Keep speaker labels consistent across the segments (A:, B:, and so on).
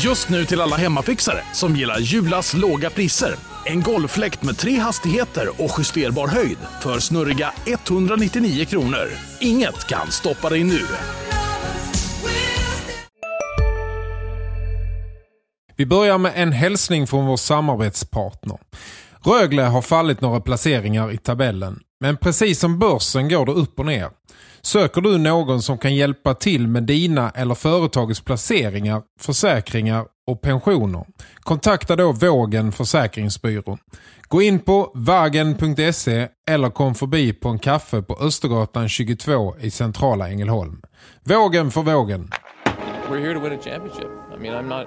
A: Just nu till alla hemmafixare som gillar Julas låga priser. En golffläkt med tre hastigheter och justerbar höjd för snurriga 199 kronor. Inget kan stoppa dig nu.
B: Vi börjar med en hälsning från vår samarbetspartner. Rögle har fallit några placeringar i tabellen. Men precis som börsen går det upp och ner. Söker du någon som kan hjälpa till med dina eller företagets placeringar, försäkringar och pensioner? Kontakta då Vågen Försäkringsbyrå. Gå in på vagen.se eller kom förbi på en kaffe på Östergatan 22 i centrala Ängelholm. Vågen för vågen.
C: We're here to win a championship. I mean, I'm not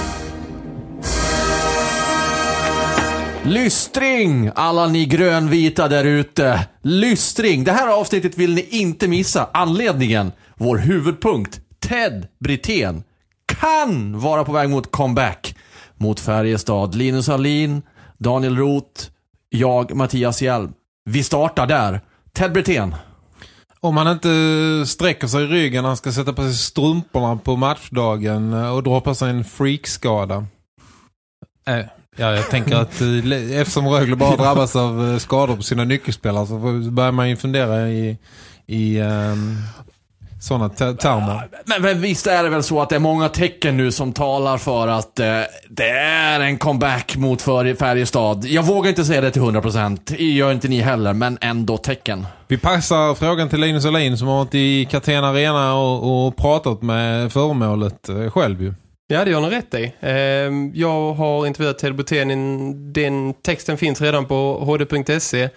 D: Lystring alla ni grönvita där ute. Lystring. Det här avsnittet vill ni inte missa. Anledningen, vår huvudpunkt, Ted Brithén kan vara på väg mot comeback mot Färjestad. Linus Alin, Daniel Roth, jag, Mattias Hjelm. Vi startar där. Ted Brithén.
B: Om han inte sträcker sig i ryggen när han ska sätta på sig strumporna på matchdagen och dra på sig en freakskada. Äh, ja, jag tänker att eh, eftersom Rögle bara drabbas av eh, skador på sina nyckelspelare så börjar man ju fundera i, i um, sådana termer.
D: Men, men visst är det väl så att det är många tecken nu som talar för att eh, det är en comeback mot Färjestad. Jag vågar inte säga det till 100%. Gör inte ni heller, men ändå tecken.
B: Vi passar frågan till Linus Alin som har varit i Katena Arena och, och pratat med föremålet eh, själv ju.
E: Ja, det gör ni rätt i. Ehm, jag har intervjuat Ted Botén. Den texten finns redan på hd.se.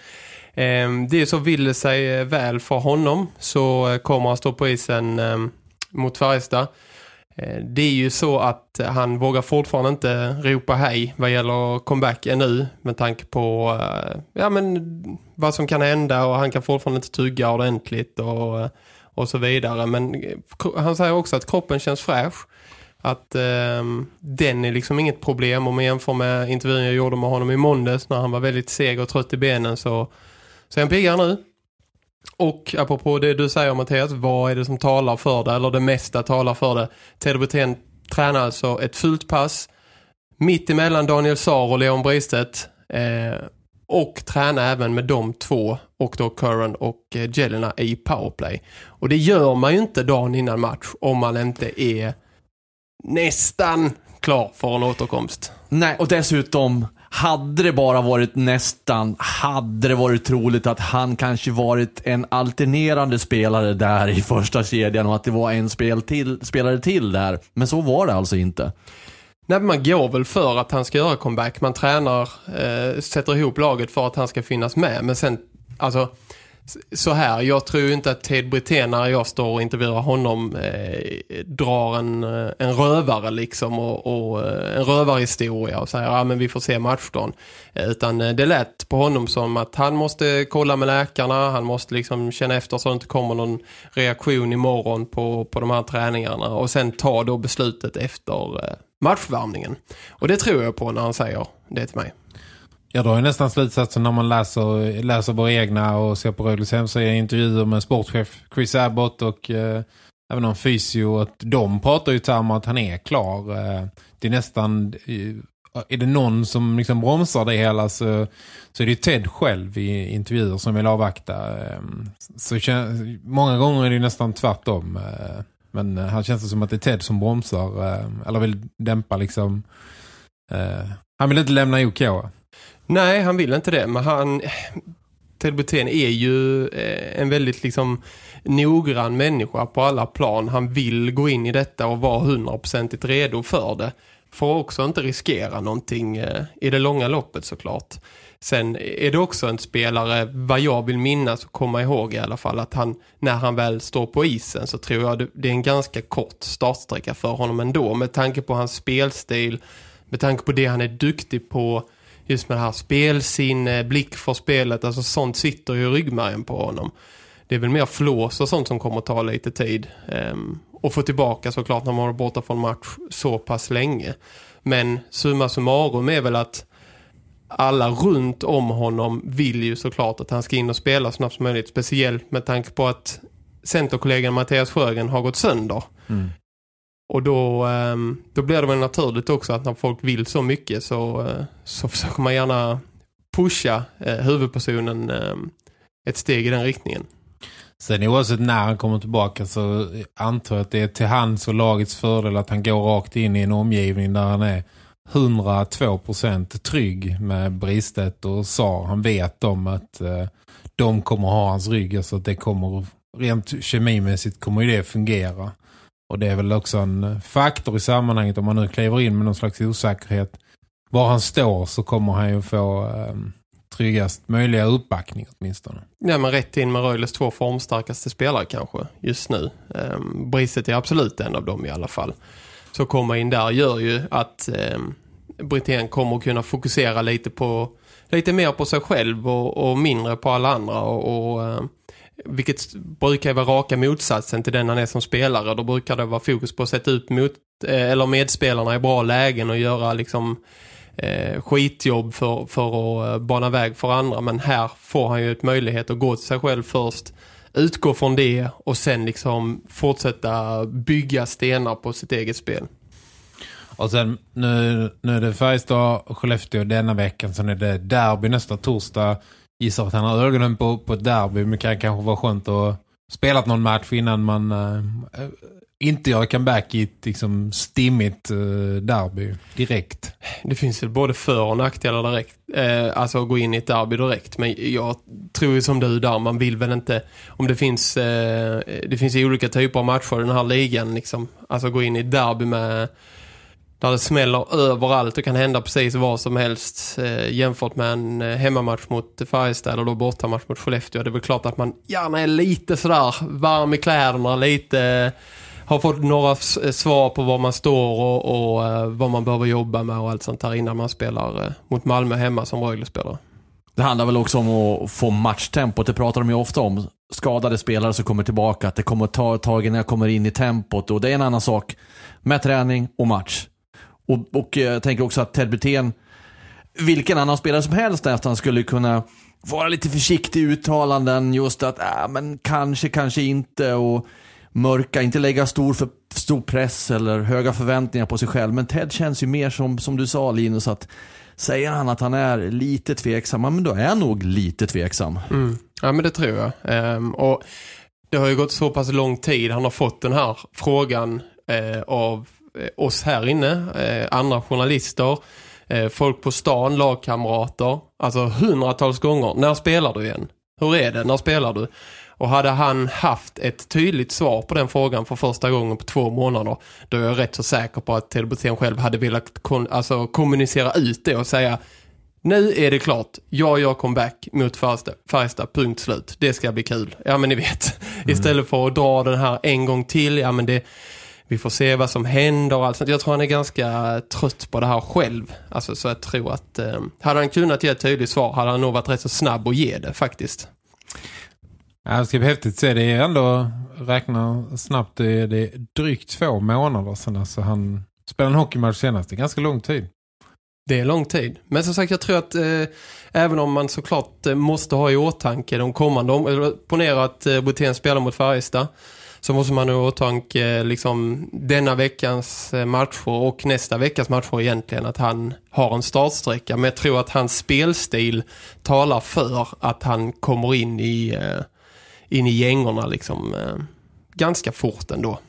E: Ehm, det är så vill det sig eh, väl för honom så eh, kommer han stå på isen ehm, mot Färjestad. Det är ju så att han vågar fortfarande inte ropa hej vad gäller comeback ännu med tanke på eh, ja, men vad som kan hända och han kan fortfarande inte tugga ordentligt och, och så vidare. Men han säger också att kroppen känns fräsch att eh, den är liksom inget problem om man jämför med intervjun jag gjorde med honom i måndags när han var väldigt seg och trött i benen så, så är han piggare nu. Och apropå det du säger Mattias, vad är det som talar för det? Eller det mesta talar för det. Ted Brithén tränar alltså ett fullt pass mitt emellan Daniel Saar och Leon Bristedt eh, och tränar även med de två och då Curran och eh, Jelena i powerplay. Och det gör man ju inte dagen innan match om man inte är nästan klar för en återkomst.
D: Nej, och dessutom hade det bara varit nästan, hade det varit troligt att han kanske varit en alternerande spelare där i första kedjan och att det var en spel till, spelare till där. Men så var det alltså inte.
E: Nej, man går väl för att han ska göra comeback. Man tränar, eh, sätter ihop laget för att han ska finnas med. Men sen, alltså så här, jag tror inte att Ted Brithén när jag står och intervjuar honom eh, drar en, eh, en rövare liksom och, och eh, en rövarhistoria och säger ja men vi får se matchdagen. Eh, utan det lät på honom som att han måste kolla med läkarna, han måste liksom känna efter så att det inte kommer någon reaktion imorgon på, på de här träningarna och sen ta då beslutet efter matchvärmningen. Och det tror jag på när han säger det till mig.
B: Jag drar ju nästan slutsatsen när man läser, läser våra egna och ser på Rögles hemsida intervjuer med sportchef Chris Abbott och eh, även någon fysio att de pratar ju om att han är klar. Eh, det är nästan, eh, är det någon som liksom bromsar det hela så, så är det ju Ted själv i intervjuer som vill avvakta. Ehm, så många gånger är det nästan tvärtom. Eh, men här känns det som att det är Ted som bromsar eh, eller vill dämpa liksom. Eh, han vill inte lämna OK.
E: Nej, han vill inte det. Men han... Ted Butén är ju eh, en väldigt liksom noggrann människa på alla plan. Han vill gå in i detta och vara hundraprocentigt redo för det. Får också inte riskera någonting eh, i det långa loppet såklart. Sen är det också en spelare, vad jag vill minnas och komma ihåg i alla fall, att han, när han väl står på isen så tror jag det är en ganska kort startsträcka för honom ändå. Med tanke på hans spelstil, med tanke på det han är duktig på just med det här spelsinne, blick för spelet, alltså sånt sitter ju i ryggmärgen på honom. Det är väl mer flås och sånt som kommer att ta lite tid. Um, och få tillbaka såklart när man är borta från match så pass länge. Men summa summarum är väl att alla runt om honom vill ju såklart att han ska in och spela så snabbt som möjligt. Speciellt med tanke på att centerkollegan Mattias Sjögren har gått sönder. Mm. Och då, ehm, då blir det väl naturligt också att när folk vill så mycket så, eh, så försöker man gärna pusha eh, huvudpersonen ehm, ett steg i den riktningen.
B: Sen oavsett när han kommer tillbaka så antar jag att det är till hans och lagets fördel att han går rakt in i en omgivning där han är 102% trygg med Bristet och Sar. Han vet om att eh, de kommer ha hans rygg. Alltså att det kommer, rent kemimässigt kommer ju det fungera. Och det är väl också en faktor i sammanhanget om man nu kliver in med någon slags osäkerhet. Var han står så kommer han ju få eh, tryggast möjliga uppbackning åtminstone.
E: Ja, men rätt in med Röjles två formstarkaste spelare kanske just nu. Ehm, um, Bristet är absolut en av dem i alla fall. Så komma in där gör ju att ehm, um, Britén kommer att kunna fokusera lite på lite mer på sig själv och, och mindre på alla andra och, och um, vilket brukar vara raka motsatsen till den han är som spelare. Då brukar det vara fokus på att sätta ut mot, eh, eller medspelarna i bra lägen och göra liksom eh, skitjobb för, för att eh, bana väg för andra. Men här får han ju ett möjlighet att gå till sig själv först. Utgå från det och sen liksom fortsätta bygga stenar på sitt eget spel.
B: Och sen nu, nu är det Färjestad och Skellefteå denna veckan. Sen är det derby nästa torsdag. Gissar att han har ögonen på, på ett derby. Men det kan kanske vara skönt att spela någon match innan man äh, inte gör comeback i ett liksom, stimmigt äh, derby direkt.
E: Det finns väl både för- och nackdelar direkt. Äh, alltså att gå in i ett derby direkt. Men jag tror ju som du där, man vill väl inte... Om det finns det finns ju olika typer av matcher i den här ligan. Liksom. Alltså gå in i ett derby med... Där det smäller överallt och kan hända precis vad som helst eh, jämfört med en eh, hemmamatch mot Färjestad eller då bortamatch mot Skellefteå. Det är väl klart att man gärna är lite sådär varm i kläderna, lite eh, har fått några eh, svar på var man står och, och vad man behöver jobba med och allt sånt här innan man spelar mot Malmö hemma som Rögle-spelare.
D: Det handlar väl också om att få matchtempot. Det pratar de ju ofta om. Skadade spelare som kommer tillbaka. Att det kommer att ta ett tag innan jag kommer in i tempot. Och det är en annan sak med träning och match. Och, och jag tänker också att Ted Brithén, vilken annan spelare som helst nästan skulle kunna vara lite försiktig i uttalanden. Just att, äh, men kanske, kanske inte. Och mörka, inte lägga stor, för, stor press eller höga förväntningar på sig själv. Men Ted känns ju mer som, som du sa Linus, att säger han att han är lite tveksam, men då är han nog lite tveksam.
E: Mm. Ja, men det tror jag. Ehm, och det har ju gått så pass lång tid. Han har fått den här frågan eh, av oss här inne, eh, andra journalister, eh, folk på stan, lagkamrater. Alltså hundratals gånger. När spelar du igen? Hur är det? När spelar du? Och hade han haft ett tydligt svar på den frågan för första gången på två månader då är jag rätt så säker på att Ted själv hade velat kon alltså, kommunicera ut det och säga nu är det klart, jag gör comeback mot Färjestad, punkt slut. Det ska bli kul. Ja men ni vet, mm. istället för att dra den här en gång till, ja men det vi får se vad som händer och allt sånt. Jag tror han är ganska trött på det här själv. Alltså så jag tror att eh, hade han kunnat ge ett tydligt svar hade han nog varit rätt så snabb att ge det faktiskt.
B: Ja, det ska bli häftigt se. Det är ändå, räkna snabbt, det är, det är drygt två månader sedan alltså han spelade en hockeymatch senast. Det är ganska lång tid.
E: Det är lång tid. Men som sagt, jag tror att eh, även om man såklart eh, måste ha i åtanke de kommande, om, ponera att eh, Brutén spelar mot Färjestad så måste man ha i åtanke eh, liksom, denna veckans eh, matcher och nästa veckas matcher egentligen att han har en startsträcka. Men jag tror att hans spelstil talar för att han kommer in i eh, in i gängorna liksom ganska fort ändå.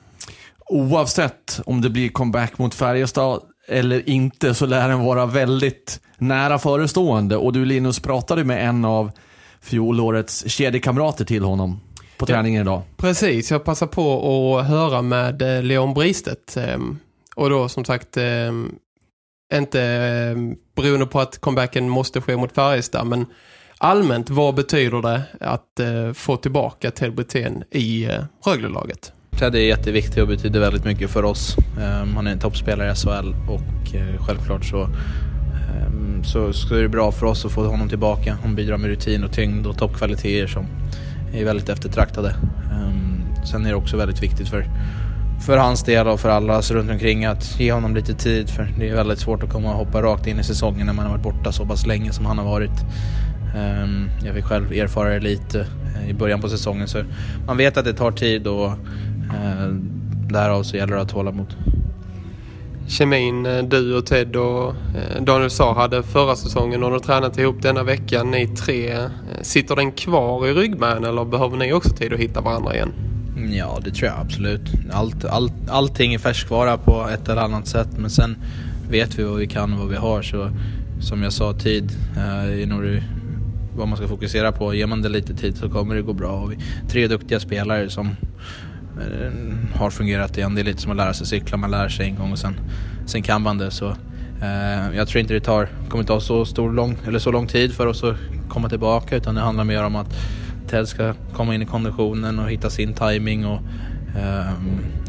D: Oavsett om det blir comeback mot Färjestad eller inte så lär den vara väldigt nära förestående. Och du Linus pratade med en av fjolårets kedjekamrater till honom på träningen idag.
E: Precis, jag passar på att höra med eh, Leon Bristet. Ehm, och då som sagt ehm, inte ehm, beroende på att comebacken måste ske mot Färjestad men allmänt, vad betyder det att eh, få tillbaka Ted Brithén i eh, Rögle-laget?
F: Ted är jätteviktig och betyder väldigt mycket för oss. Han är en toppspelare i SHL och självklart så
G: så, så är det bra för oss att få honom tillbaka. Han bidrar med rutin och tyngd och toppkvaliteter som är väldigt eftertraktade. Ehm, sen är det också väldigt viktigt för, för hans del och för alla runt omkring att ge honom lite tid för det är väldigt svårt att komma och hoppa rakt in i säsongen när man har varit borta så pass länge som han har varit. Ehm, jag fick själv erfara det lite eh, i början på säsongen så man vet att det tar tid och eh, därav så gäller det att hålla mot.
E: Kemin eh, du och Ted och eh, Daniel Saar hade förra säsongen och de har tränat ihop denna vecka. Ni tre, eh, sitter den kvar i ryggmärgen eller behöver ni också tid att hitta varandra igen?
G: Mm, ja, det tror jag absolut. Allt, all, allting är färskvara på ett eller annat sätt men sen vet vi vad vi kan och vad vi har så som jag sa, tid är nog vad man ska fokusera på. Ger man det lite tid så kommer det gå bra. Och vi, tre duktiga spelare som Eh, har fungerat igen. Det är lite som att lära sig cykla, man lär sig en gång och sen, sen kan man det. Så, eh, jag tror inte det tar, kommer ta så, stor, lång, eller så lång tid för oss att komma tillbaka utan det handlar mer om att Ted ska komma in i konditionen och hitta sin timing och eh,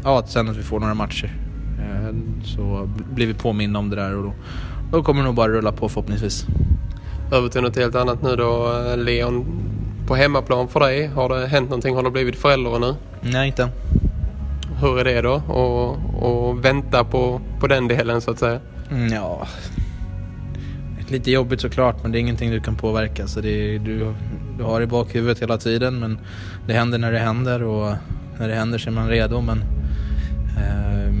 G: ja, sen att vi får några matcher. Eh, så blir vi påminna om det där och då, då kommer det nog bara rulla på förhoppningsvis.
E: Över till något helt annat nu då. Eh, Leon, på hemmaplan för dig. Har det hänt någonting? Har du blivit förälder nu?
G: Nej, inte.
E: Hur är det då? Och, och vänta på, på den delen så att säga?
G: Mm, ja... Lite jobbigt såklart, men det är ingenting du kan påverka. Så det du, du har i bakhuvudet hela tiden, men det händer när det händer och när det händer så är man redo. Men eh,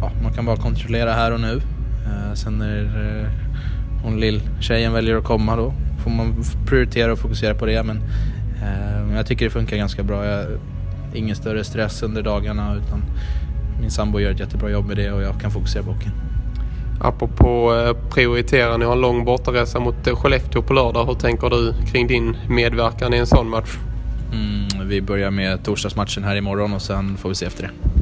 G: ja, man kan bara kontrollera här och nu. Eh, sen när eh, hon lill-tjejen väljer att komma då får man prioritera och fokusera på det. Men eh, jag tycker det funkar ganska bra. Jag, ingen större stress under dagarna utan min sambo gör ett jättebra jobb med det och jag kan fokusera på hockeyn.
E: Apropå eh, prioritera, ni har en lång bortaresa mot eh, Skellefteå på lördag. Hur tänker du kring din medverkan i en sån match?
G: Mm, vi börjar med torsdagsmatchen här imorgon och sen får vi se efter det.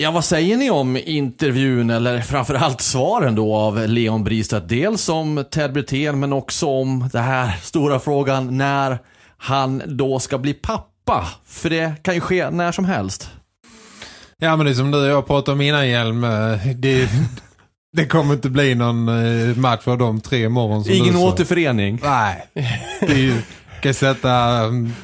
D: Ja, vad säger ni om intervjun, eller framförallt svaren då av Leon Bristedt? Dels om Ted Brithén, men också om den här stora frågan när han då ska bli pappa. För det kan ju ske när som helst.
B: Ja, men det är som du och jag pratade om innan, Hjelm. Det, det kommer inte bli någon eh, match för de tre imorgon.
D: Ingen återförening.
B: Nej, det är ju, kan sätta um,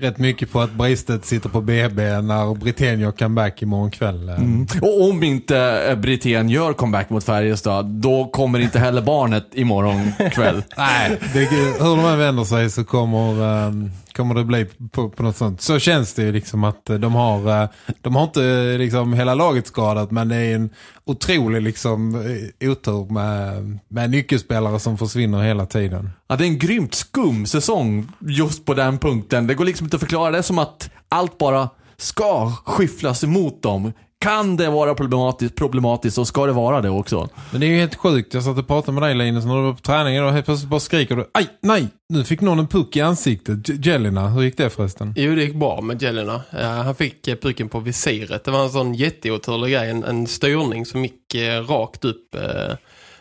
B: rätt mycket på att Bristet sitter på BB när Britannia gör comeback imorgon kväll.
D: Mm. Och om inte eh, Brithén gör comeback mot Färjestad, då kommer inte heller barnet imorgon kväll.
B: Nej, det, hur de än vänder sig så kommer, um, kommer det bli på, på något sånt. Så känns det ju liksom att eh, de har, eh, de har inte eh, liksom hela laget skadat men det är en otrolig liksom otur med, med nyckelspelare som försvinner hela tiden.
D: Ja, det är en grymt skum säsong just på den punkten. Det går liksom inte att förklara det som att allt bara ska skyfflas emot dem. Kan det vara problematiskt, problematiskt så ska det vara det också.
B: Men det är ju helt sjukt. Jag satt och pratade med dig Linus när du var på träningen och helt plötsligt bara skriker du Aj, nej, nu fick någon en puck i ansiktet. Jelena, hur gick det förresten?
E: Jo, det gick bra med Jelena. Eh, han fick eh, pucken på visiret. Det var en sån jätteoturlig grej. En, en styrning som gick eh, rakt upp eh,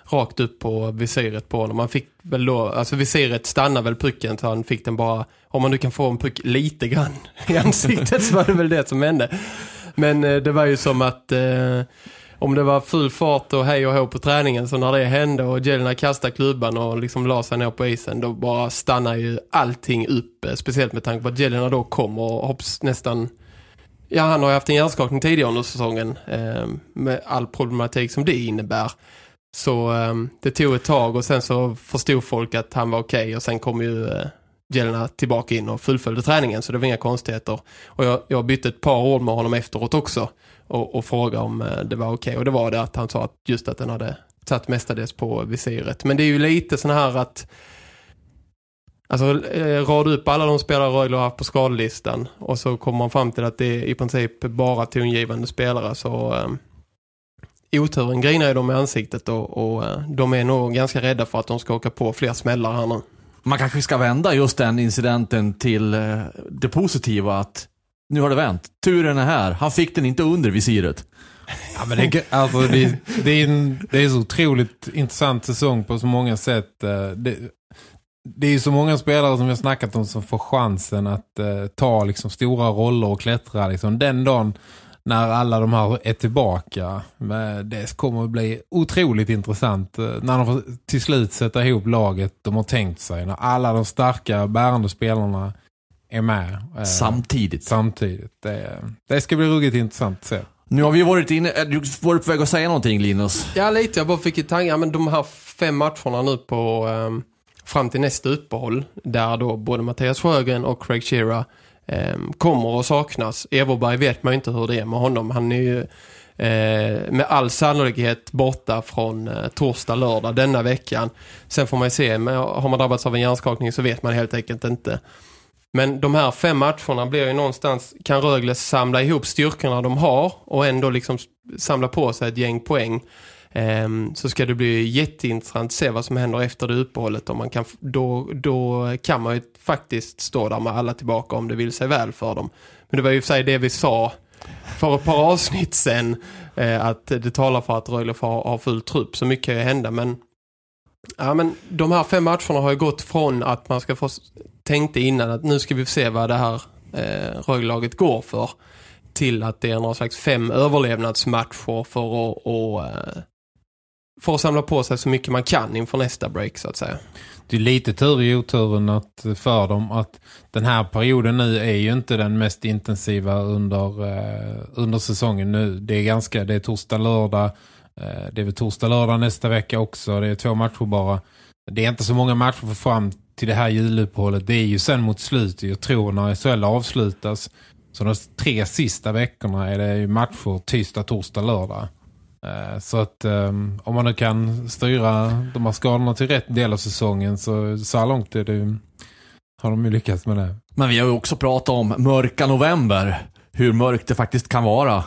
E: rakt upp på visiret på honom. Han fick väl då, alltså visiret stannade väl pucken så han fick den bara, om man nu kan få en puck lite grann i ansiktet så var det väl det som hände. Men eh, det var ju som att eh, om det var full fart och hej och hå på träningen så när det hände och Jelena kastade klubban och liksom la sig ner på isen då bara stannar ju allting upp. Eh, speciellt med tanke på att Jelena då kom och hopps nästan Ja, han har ju haft en hjärnskakning tidigare under säsongen eh, med all problematik som det innebär. Så eh, det tog ett tag och sen så förstod folk att han var okej och sen kom ju eh, Jelena tillbaka in och fullföljde träningen så det var inga konstigheter. Och jag, jag bytte ett par ord med honom efteråt också och, och frågade om eh, det var okej. Och det var det att han sa att just att den hade satt mestadels på visiret. Men det är ju lite sån här att Alltså eh, rada upp alla de spelare Rögle har haft på skadelistan och så kommer man fram till att det är i princip bara tongivande spelare så eh, oturen grinar ju dem i ansiktet och, och eh, de är nog ganska rädda för att de ska åka på fler smällar här nu.
D: Man kanske ska vända just den incidenten till eh, det positiva att nu har det vänt. Turen är här. Han fick den inte under visiret.
B: Ja, men det, alltså, det, det, är en, det är så otroligt intressant säsong på så många sätt. Eh, det, det är så många spelare som vi har snackat om som får chansen att eh, ta liksom, stora roller och klättra. Liksom. Den dagen när alla de här är tillbaka. Men det kommer att bli otroligt intressant eh, när de får till slut sätta ihop laget de har tänkt sig. När alla de starka bärande spelarna är med. eh,
D: Samtidigt.
B: samtidigt. Det, det ska bli ruggigt intressant att se.
D: Nu har vi varit inne, är du varit på väg att säga någonting Linus?
E: Ja, lite. Jag bara fick i tankar, men de här fem matcherna nu på ehm, fram till nästa uppehåll, där då både Mattias Sjögren och Craig Shearer Ehm, kommer att saknas. Everberg vet man ju inte hur det är med honom. Han är ju eh, med all sannolikhet borta från eh, torsdag, lördag denna veckan. Sen får man ju se, men har man drabbats av en hjärnskakning så vet man helt enkelt inte. Men de här fem matcherna blir ju någonstans, kan Rögle samla ihop styrkorna de har och ändå liksom samla på sig ett gäng poäng. Ehm, så ska det bli jätteintressant att se vad som händer efter det uppehållet. Om man kan, då, då kan man ju faktiskt stå där med alla tillbaka om det vill sig väl för dem. Men det var ju för sig det vi sa för ett par avsnitt sen eh, att det talar för att Rögle har, har full trupp. Så mycket kan ju hända men Ja, men de här fem matcherna har ju gått från att man ska få tänkte innan att nu ska vi se vad det här eh, Röglaget går för till att det är några slags fem överlevnadsmatcher för att, och, eh, Får samla på sig så mycket man kan inför nästa break så att säga.
B: Det är lite tur i oturen att, för dem att den här perioden nu är ju inte den mest intensiva under, eh, under säsongen nu. Det är ganska, det är torsdag, lördag. Eh, det är väl torsdag, lördag nästa vecka också. Det är två matcher bara. Det är inte så många matcher för fram till det här juluppehållet. Det är ju sen mot slutet. Jag tror när SHL avslutas. Så de tre sista veckorna är det ju matcher tisdag, torsdag, lördag. Eh, Så att um, om man nu kan styra de här skadorna till rätt del av säsongen så, så långt är det, har de ju lyckats med det.
D: Men vi har ju också pratat om mörka november. Hur mörkt det faktiskt kan vara.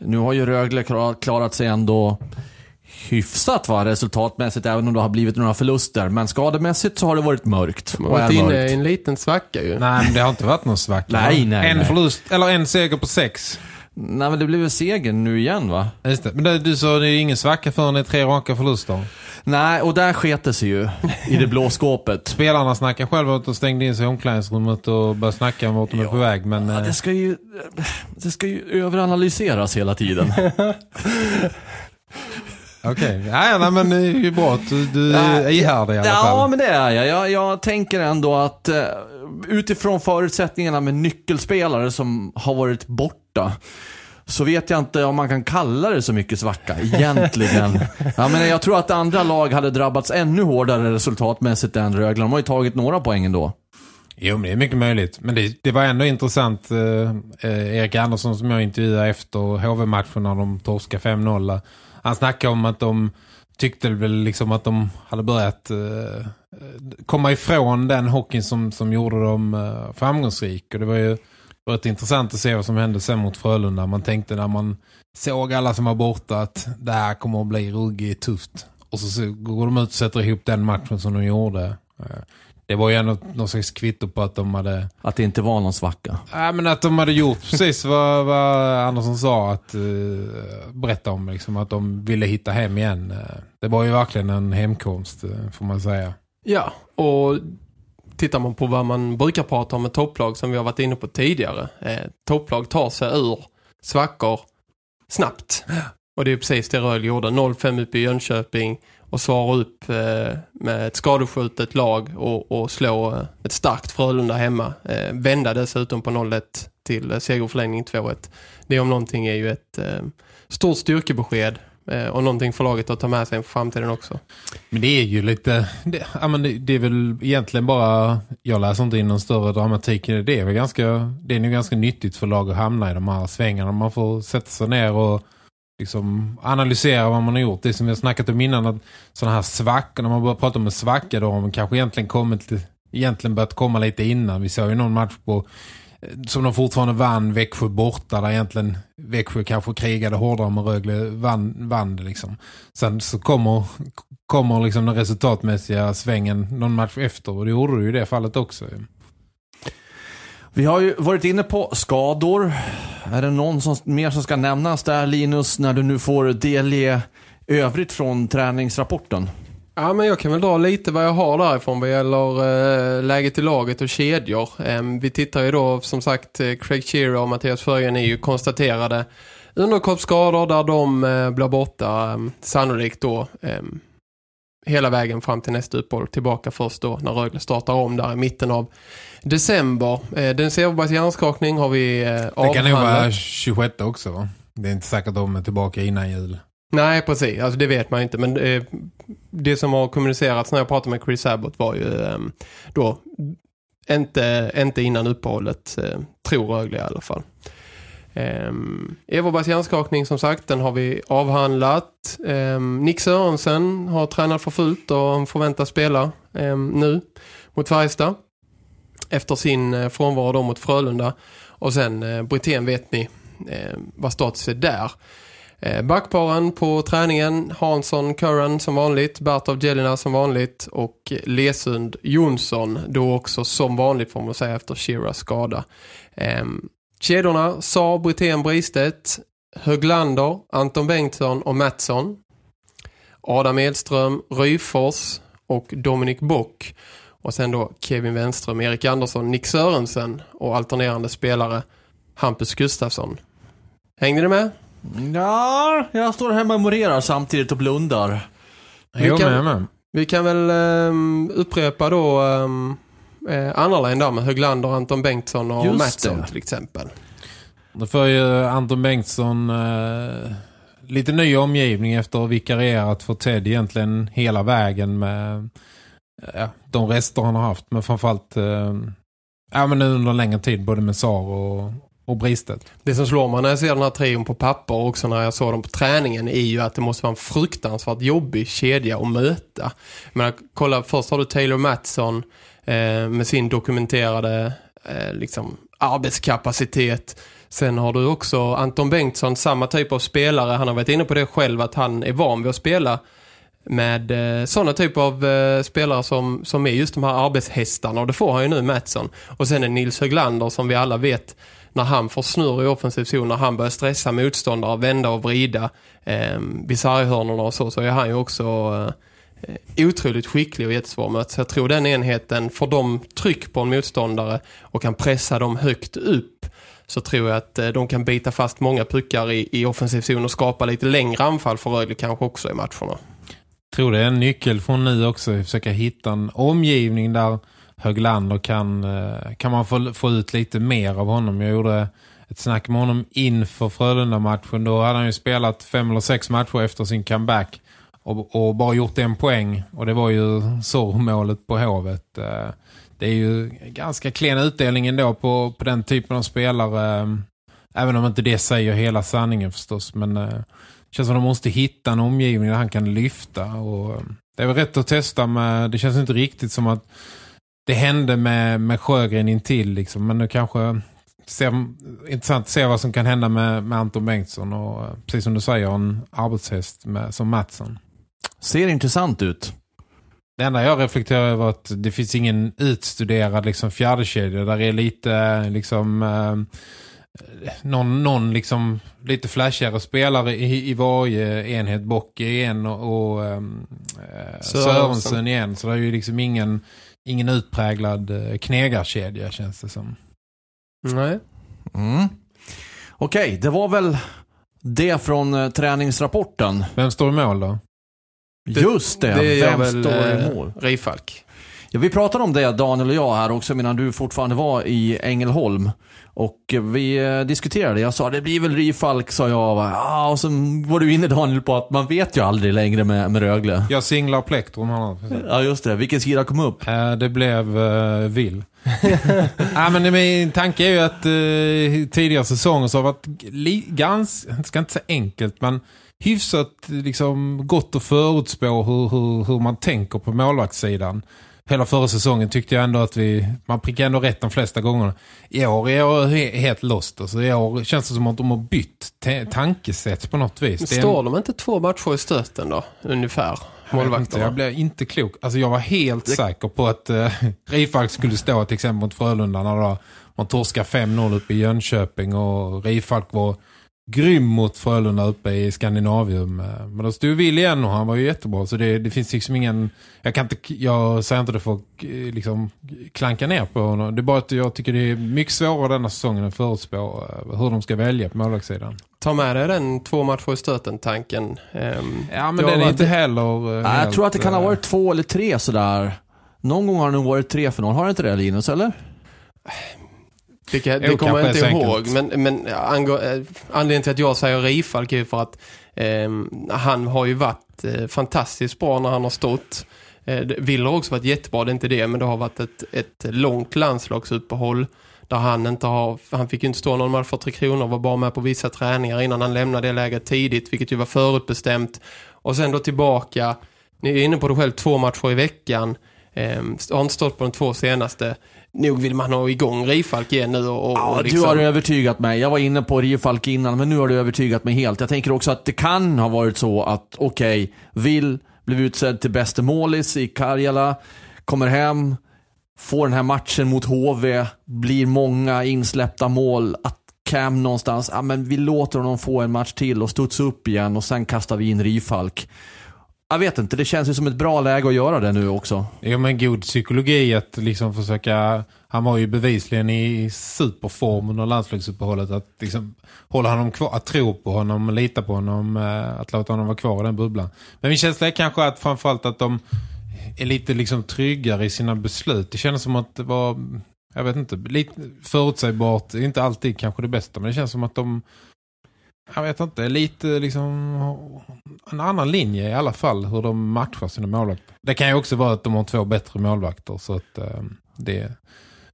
D: Nu har ju Rögle klar- klarat sig ändå hyfsat va, resultatmässigt även om det har blivit några förluster. Men skademässigt så har det varit mörkt.
E: Man
D: Och
E: har varit inne i en liten svacka ju.
B: Nej, men det har inte varit någon svacka.
D: Nej, nej,
B: En
D: nej.
B: förlust, eller en seger på sex.
D: Nej men det blev väl seger nu igen va?
B: Just det. Men det, du sa det är ingen svacka förrän det är tre raka förluster.
D: Nej, och där sket det sig ju. I det blå skåpet.
B: Spelarna snackar själva de stängde in sig i omklädningsrummet och började snacka om vart de är på väg. Men
D: Ja,
B: eh,
D: det ska ju, det ska ju överanalyseras hela tiden.
B: okej. Ja, nej, men det är ju bra att du, du är ihärdig i alla
D: Ja,
B: fall.
D: men det är jag. jag. Jag tänker ändå att eh, utifrån förutsättningarna med nyckelspelare som har varit borta så vet jag inte om man kan kalla det så mycket svacka egentligen. ja, men jag tror att andra lag hade drabbats ännu hårdare resultatmässigt än Rögle. De har ju tagit några poäng ändå.
B: Jo, men det är mycket möjligt. Men det, det var ändå intressant. Eh, eh Erik Andersson som jag intervjuade efter HV-matchen när de torskade 5-0. Han snackade om att de tyckte väl liksom att de hade börjat eh, komma ifrån den hockeyn som, som gjorde dem eh, framgångsrik. Och det var ju rätt intressant att se vad som hände sen mot Frölunda. Man tänkte när man såg alla som var borta att det här kommer att bli ruggigt tufft. Och så, går de ut och sätter ihop den matchen som de gjorde. Eh, Det var ju ändå någon slags kvitto på att de hade
D: Att det inte var någon svacka.
B: Ja, men att de hade gjort precis vad, vad Andersson sa att uh, berätta om. Liksom, att de ville hitta hem igen. Eh, det var ju verkligen en hemkomst, eh, får man säga.
E: Ja, och tittar man på vad man brukar prata om med topplag som vi har varit inne på tidigare. Eh, topplag tar sig ur svackor snabbt. Och det är precis det Röjl gjorde. 0-5 upp i Jönköping och svara upp eh, med ett skadeskjutet lag och, och slå eh, ett starkt Frölunda hemma. Eh, vända dessutom på 0-1 till eh, segerförlängning 2-1. Det om någonting är ju ett eh, stort styrkebesked Eh, och någonting för laget att ta med sig inför framtiden också.
B: Men det är ju lite... Det, ja, men det, det är väl egentligen bara... Jag läser inte in någon större dramatik. Det är väl ganska... Det är nog ganska nyttigt för lag att hamna i de här svängarna. Man får sätta sig ner och liksom analysera vad man har gjort. Det som vi har snackat om innan, att sådana här svackor, när man börjar prata om en svacka då har man kanske egentligen kommit egentligen börjat komma lite innan. Vi såg ju någon match på som de fortfarande vann Växjö borta där egentligen Växjö kanske krigade hårdare med Rögle vann, vann det liksom. Sen så kommer, kommer liksom den resultatmässiga svängen någon match efter och det gjorde det i det fallet också.
D: Vi har ju varit inne på skador. Är det någon som, mer som ska nämnas där Linus när du nu får delge övrigt från träningsrapporten?
E: Ja, men jag kan väl dra lite vad jag har därifrån vad gäller eh, läget i laget och kedjor. Em, vi tittar ju då, som sagt, eh, Craig Shearer och Mattias Förgen är ju konstaterade. underkroppsskador där de eh, blir borta eh, sannolikt då eh, hela vägen fram till nästa uppehåll. Tillbaka först då när Rögle startar om där i mitten av december. Eh, den Severbergs hjärnskakning har vi eh,
B: Det kan nog vara
E: avhandlat.
B: 26 också va? Det är inte säkert att de är tillbaka innan jul.
E: Nej, precis. Alltså, det vet man inte. Men eh, det som har kommunicerats när jag pratade med Chris Abbott var ju eh, då inte, inte innan uppehållet, eh, tror Rögle i alla fall. Eh, Everbergs hjärnskakning som sagt, den har vi avhandlat. Eh, Nick Sörensen har tränat för fullt och förväntas spela eh, nu mot Färjestad. Efter sin eh, frånvaro då mot Frölunda. Och sen eh, Brithén vet ni eh, vad status är där. Eh, backparen på träningen Hansson Curran som vanligt, Bertov Jelina som vanligt och Lesund Jonsson då också som vanligt får man säga efter Shearas skada. Ehm, kedjorna Saab, Brithén, Bristedt, Höglander, Anton Bengtsson och Mattsson. Adam Edström, Ryfors och Dominik Bock. Och sen då Kevin Wenström, Erik Andersson, Nick Sörensen och alternerande spelare Hampus Gustafsson. Hängde ni med?
D: Ja, jag står här och memorerar samtidigt och blundar.
E: Vi
B: Jag
E: kan-
B: med, med.
E: Vi kan väl ehm, upprepa då um, eh, andra där med Höglander, Anton Bengtsson och
D: Just
E: Mattsson
D: det.
E: till exempel.
B: Då får ju Anton Bengtsson eh, lite ny omgivning efter att ha vikarierat för Ted egentligen hela vägen med ja, de rester han har haft. Men framförallt eh, ja, men under längre tid både med Sar och, och Bristet.
E: Det som slår mig när jag ser den här trion på papper och också när jag såg dem på träningen är ju att det måste vara en fruktansvärt jobbig kedja att möta. Men kolla, först har du Taylor Mattsson eh, med sin dokumenterade eh, liksom arbetskapacitet. Sen har du också Anton Bengtsson, samma typ av spelare. Han har varit inne på det själv att han är van vid att spela med eh, sådana typ av eh, spelare som, som är just de här arbetshästarna och det får han ju nu Mattsson. Och sen är Nils Höglander som vi alla vet när han får snurr i offensiv zon, när han börjar stressa motståndare, vända och vrida eh, vid sarghörnorna och så, så är han ju också eh, otroligt skicklig och jättesvår att möta. Så jag tror den enheten får de tryck på en motståndare och kan pressa dem högt upp så tror jag att eh, de kan bita fast många puckar i, i offensiv zon och skapa lite längre anfall för Rögle kanske också i matcherna.
B: tror det är en nyckel från nu också att försöka hitta en omgivning där Höglander kan, eh, kan man få, få ut lite mer av honom. Jag gjorde ett snack med honom inför Frölunda-matchen. Då hade han ju spelat fem eller sex matcher efter sin comeback och, och bara gjort en poäng. Och det var ju så-målet på Hovet. Eh, det är ju ganska klen utdelning ändå på, på den typen av spelare. Eh, även om inte det säger hela sanningen förstås. Men det känns som att de måste hitta en omgivning där han kan lyfta. Och det är väl rätt att testa med, det känns inte riktigt som att det hände med, med Sjögren intill liksom. Men nu kanske ser, intressant att se vad som kan hända med, med Anton Bengtsson och eh, precis som du säger en arbetshäst med, som Mattsson.
D: Ser intressant ut.
B: Det enda jag reflekterar över är att det finns ingen utstuderad liksom, fjärdekedja. Där är lite liksom eh, någon, någon liksom lite flashigare spelare i, i varje enhet. Bock i en och, och ehm, eh.
E: Sörensen
B: igen. Så det är ju liksom ingen, ingen utpräglad eh, knegarkedja känns det som.
E: Nej.
D: Mm. Okej, det var väl det från eh, träningsrapporten.
B: Vem står i mål då?
D: Just det,
E: det
D: vem
E: väl,
D: står
E: eh,
D: i mål?
E: Rifalk.
D: Ja, vi pratade om det, Daniel och jag här också, medan du fortfarande var i Ängelholm. Och eh, vi eh, diskuterade, jag sa det blir väl Rifalk, sa jag. Va? Ja, och så var du inne Daniel på att man vet ju aldrig längre med, med Rögle.
B: Jag singlar plektrum här.
D: Ja, just det. Vilken sida kom upp?
B: Eh, Det blev uh, vill. ja, men min tanke är ju att eh, tidigare säsonger så har varit ganska, ska inte säga enkelt, men hyfsat liksom, gott att förutspå hur, hur, hur man tänker på målvaktssidan. Hela förra säsongen tyckte jag ändå att vi, man prickade ändå rätt de flesta gångerna. I år är jag he- helt lost. Alltså, I år känns det som att de har bytt tankesätt på något vis. Det är en-
E: Står de inte två matcher i stöten då? Ungefär.
B: inte,
E: Målvakterna.
B: jag blev inte klok. Alltså jag var helt säker på att uh, Rifalk skulle stå till exempel mot Frölunda när då man torskar 5-0 uppe i Jönköping och Rifalk var grym mot Frölunda uppe i Skandinavium. Eh, Men då stod Will igen och han var ju jättebra. Så det, det finns liksom ingen... Jag, kan inte, jag säger inte det för att eh, liksom, klanka ner på honom. Det är bara att jag tycker det är mycket svårare denna säsongen att förutspå eh, hur de ska välja på målvaktssidan.
E: ta med dig den två matcher i stöten-tanken. Ehm,
B: Ja, men den är inte heller...
D: Nej, jag
B: helt,
D: tror att det kan ha varit två eller tre sådär. Någon gång har det nog varit tre för någon. Har det inte det Linus, eller?
E: Det, kan, det kommer jag inte ihåg.
B: enkelt.
E: Men, men eh, anledningen till att jag säger Rifalk är för att ehm, han har ju varit eh, fantastiskt bra när han har stått. Eh, Willer har också varit jättebra, det är inte det. Men det har varit ett, ett långt landslagsuppehåll. Där han inte har, han fick ju inte stå någon match för Tre Kronor. Var bara med på vissa träningar innan han lämnade det läget tidigt. Vilket ju var förutbestämt. Och sen då tillbaka. Ni är inne på det själv, två matcher i veckan. Ehm, har inte stått på de två senaste. Nog vill man ha igång Rifalk igen nu och, och
D: Ja,
E: liksom...
D: du har övertygat mig. Jag var inne på Riofalk innan, men nu har du övertygat mig helt. Jag tänker också att det kan ha varit så att, okej, Will blev utsedd till bäste målis i Karjala, kommer hem, får den här matchen mot HV, blir många insläppta mål, att Cam någonstans, ja men vi låter honom få en match till och studsa upp igen och sen kastar vi in Rifalk. Jag vet inte, det känns ju som ett bra läge att göra det nu också.
B: Jo, men god psykologi att liksom försöka... Han var ju bevisligen i superform under landslagsuppehållet. Att liksom hålla honom kvar, att tro på honom, lita på honom, eh, att låta honom vara kvar i den bubblan. Men min känsla är kanske att framförallt att de är lite liksom tryggare i sina beslut. Det känns som att det var, jag vet inte, lite förutsägbart. Inte alltid kanske det bästa, men det känns som att de jag vet inte, lite liksom en annan linje i alla fall hur de matchar sina målvakter. Det kan ju också vara att de har två bättre målvakter så att eh, det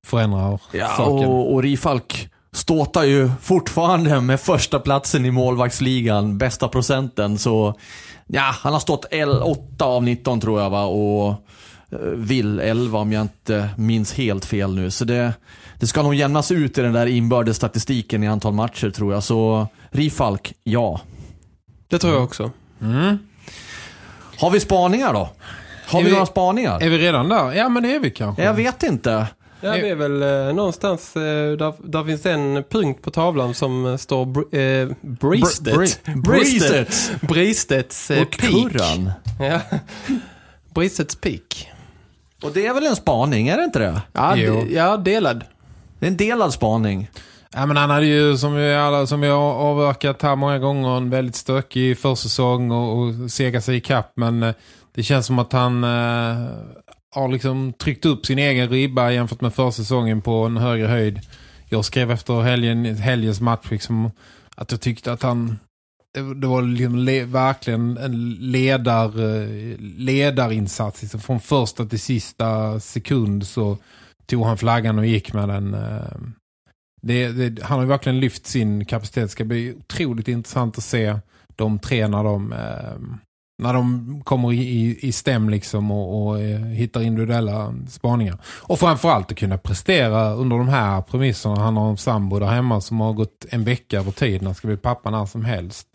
B: förändrar
D: Ja,
B: saken.
D: och, och Rifalk ståtar ju fortfarande med första platsen i målvaktsligan, bästa procenten. Så ja, han har stått L 8 av 19 tror jag va och eh, vill 11 om jag inte minns helt fel nu. Så det, det ska nog jämnas ut i den där inbördes statistiken i antal matcher tror jag. Så Rifalk, ja.
E: Det tror jag också.
B: Mm.
D: Har vi spaningar då? Har vi
B: vi-
D: några spaningar?
B: Är vi redan där? Ja men det är vi kanske.
D: Jag vet inte.
E: Ja, vi är väl eh, någonstans, eh, där, där finns en punkt på tavlan som eh, står br eh, Breasted.
D: Br- Breasted.
E: Breasteds eh,
D: Och
E: peak.
D: kurran.
E: Ja. Breasteds peak.
D: Och det är väl en spaning, är det inte det?
E: Ja,
B: Jo.
E: ja, delad.
D: Det är en delad spaning.
B: Ja, men han hade ju, som vi, alla, som vi har avverkat här många gånger, en väldigt stökig försäsong och, och sega sig i kapp. Men eh, det känns som att han eh, har liksom tryckt upp sin egen ribba jämfört med försäsongen på en högre höjd. Jag skrev efter helgen, helgens match liksom, att jag tyckte att han det, var liksom le, verkligen en ledar, eh, ledarinsats. Liksom från första till sista sekund så tog han flaggan och gick med den. Eh, det, det, han har ju verkligen lyft sin kapacitet. Det ska bli otroligt intressant att se de tre när de, eh, när de kommer i, i, i stäm liksom och, och eh, hittar individuella spaningar. Och framförallt att kunna prestera under de här premisserna. Han har en sambo där hemma som har gått en vecka över tid. Han ska bli pappa när som helst.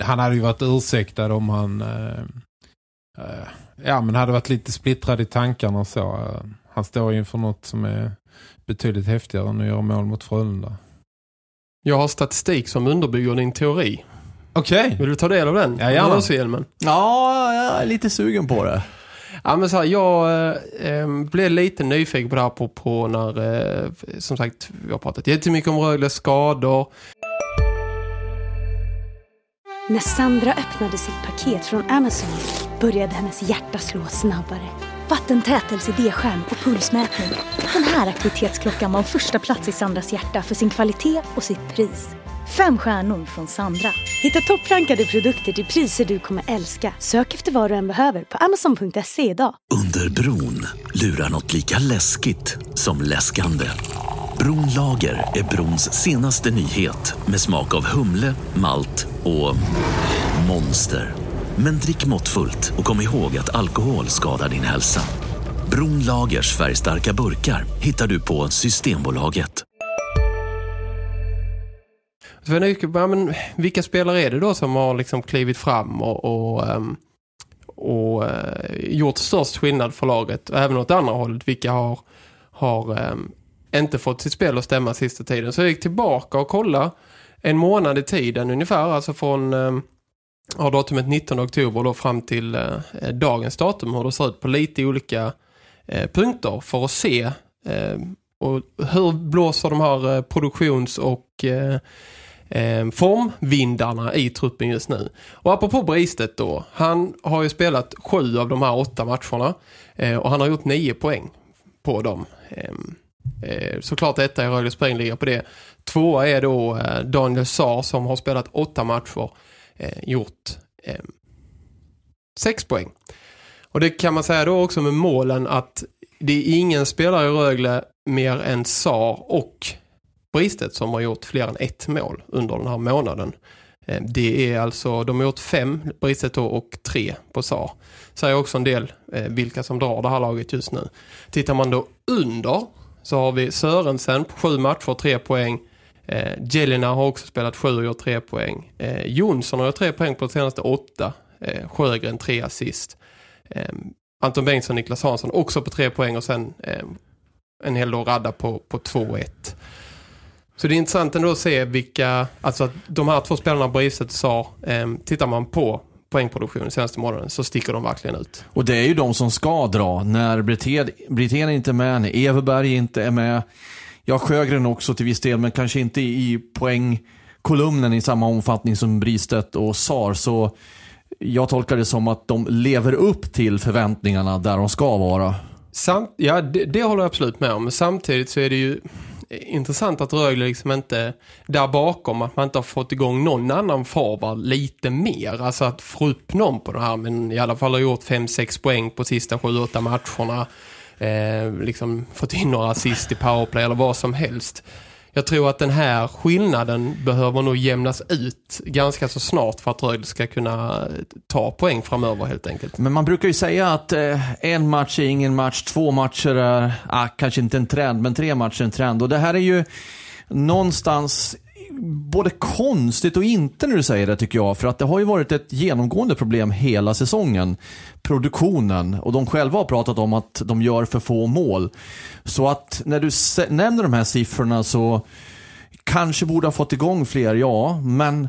B: Han hade ju varit ursäktad om han ja, men hade varit lite splittrad i tankarna och så. Han står ju inför något som är betydligt häftigare än att göra mål mot Frölunda.
E: Jag har statistik som underbygger din teori.
B: Okej.
E: Vill du ta del av den?
B: Ja, gärna.
E: Rörelsehjälmen.
D: Ja, jag är lite sugen på det.
E: Ja, men så här, jag eh, blev lite nyfiken på det här på, på när, eh, som sagt, vi har pratat jättemycket om Rögles skador.
F: När Sandra öppnade sitt paket från Amazon började hennes hjärta slå snabbare. Vattentät LCD-skärm och pulsmätning. Den här aktivitetsklockan var första plats i Sandras hjärta för sin kvalitet och sitt pris. Fem stjärnor från Sandra. Hitta topprankade produkter till priser du kommer älska. Sök efter vad du än behöver på amazon.se idag.
H: Under bron lurar något lika läskigt som läskande. Bronlager är brons senaste nyhet med smak av humle, malt och monster. Men drick måttfullt och kom ihåg att alkohol skadar din hälsa. Bron Lagers färgstarka burkar hittar du på Systembolaget.
E: Ja, men, vilka spelare är det då som har liksom klivit fram och, och, ehm, och eh, gjort störst skillnad för laget? Och även åt andra hållet, vilka har, har ehm, inte fått sitt spel att stämma sista tiden. Så jag gick tillbaka och kollade en månad i tiden ungefär, alltså från ehm, har datumet 19 oktober då fram till eh, dagens datum hur det ser ut på lite olika eh, punkter för att se eh, och hur blåser de här eh, produktions- och eh, eh formvindarna i truppen just nu. Och apropå Bristet då, han har ju spelat sju av de här åtta matcherna eh, och han har gjort nio poäng på dem. Ehm, eh, såklart detta är Spring ligger på det. Tvåa är då eh, Daniel Saar som har spelat åtta matcher, Eh, gjort eh, sex poäng. Och det kan man säga då också med målen att det är ingen spelare i Rögle mer än Sar och Bristet som har gjort fler än ett mål under den här månaden. Eh, det är alltså, de har gjort fem Bristet då och tre på Saar. Säger också en del eh, vilka som drar det här laget just nu. Tittar man då under så har vi Sörensen på sju matcher, tre poäng. Eh, Jelena har också spelat sju och gjort tre poäng. Eh, Jonsson har gjort tre poäng på de senaste åtta. Eh, Sjögren tre assist. Eh, Anton Bengtsson och Niklas Hansson också på tre poäng och sen eh, en hel dag radda på, på 2-1. Så det är intressant ändå att se vilka, alltså att de här två spelarna Briset sa, eh, tittar man på poängproduktionen senaste månaden så sticker de verkligen ut.
D: Och det är ju de som ska dra. När Brithén inte är med, när Everberg inte är med. Ja, Sjögren också till viss del, men kanske inte i poängkolumnen i samma omfattning som Bristedt och Sar. Så jag tolkar det som att de lever upp till förväntningarna där de ska vara.
E: Samt, ja, det, det håller jag absolut med om. Samtidigt så är det ju intressant att Rögle liksom inte där bakom att man inte har fått igång någon annan forward lite mer. Alltså att få upp någon på det här men i alla fall har gjort 5-6 poäng på sista 7-8 matcherna. Eh, liksom fått in några assist i powerplay eller vad som helst. Jag tror att den här skillnaden behöver nog jämnas ut ganska så snart för att Rögle ska kunna eh, ta poäng framöver helt enkelt.
D: Men man brukar ju säga att eh, en match är ingen match, två matcher är ah, kanske inte en trend, men tre matcher är en trend. Och det här är ju någonstans både konstigt och inte när du säger det tycker jag. För att det har ju varit ett genomgående problem hela säsongen. Produktionen. Och de själva har pratat om att de gör för få mål. Så att när du nämner de här siffrorna så kanske borde ha fått igång fler, ja. Men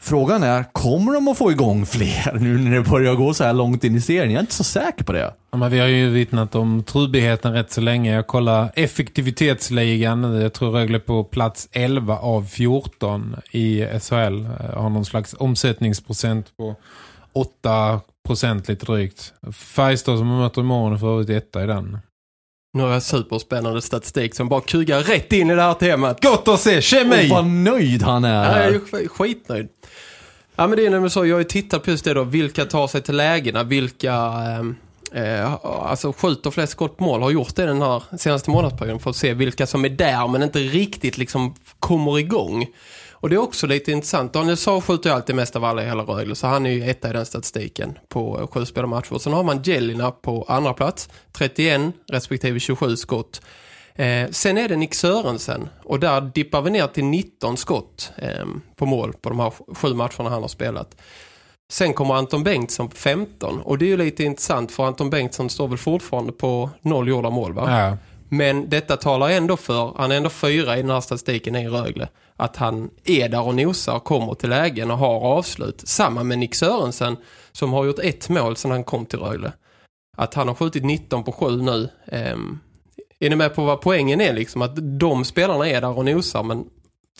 D: frågan är, kommer de att få igång fler nu när det börjar gå så här långt in i serien? Jag är inte så säker på det.
B: Ja, men vi har ju vittnat om trubigheten rätt så länge. Jag kollar effektivitetsligan nu. Jag tror Rögle på plats 11 av 14 i SHL. Jag eh, Har någon slags omsättningsprocent på 8 procent lite drygt. Färjestad som man möter imorgon är för övrigt etta i den.
E: Jag superspännande statistik som bara kugar rätt in i det här temat. Gott att se, kemi!
D: Och vad nöjd han är.
E: Ja, jag är skitnöjd. Ja men det är nämligen så, jag har ju tittat på just det då, vilka tar sig till lägena, vilka ehm, eh, alltså skjuter flest mål, har gjort det den här senaste månadsperioden för att se vilka som är där men inte riktigt liksom kommer igång. Och det är också lite intressant. Daniel Saar skjuter ju alltid mest av alla i hela Rögle så han är ju etta i den statistiken på eh, sju spelarmatcher. Sen har man Jelina på andra plats, 31 respektive 27 skott. Eh, sen är det Nick Sörensen och där dippar vi ner till 19 skott eh, på mål på de här sju matcherna han har spelat. Sen kommer Anton Bengtsson på 15 och det är ju lite intressant för Anton Bengtsson står väl fortfarande på noll gjorda mål va?
B: Ja.
E: Men detta talar ändå för, han är ändå fyra i den här statistiken i Rögle, att han är där och nosar, kommer till lägen och har avslut. Samma med Nick Sörensen som har gjort ett mål sedan han kom till Rögle. Att han har skjutit 19 på 7 nu. Eh, är ni med på vad poängen är liksom? Att de spelarna är där och nosar men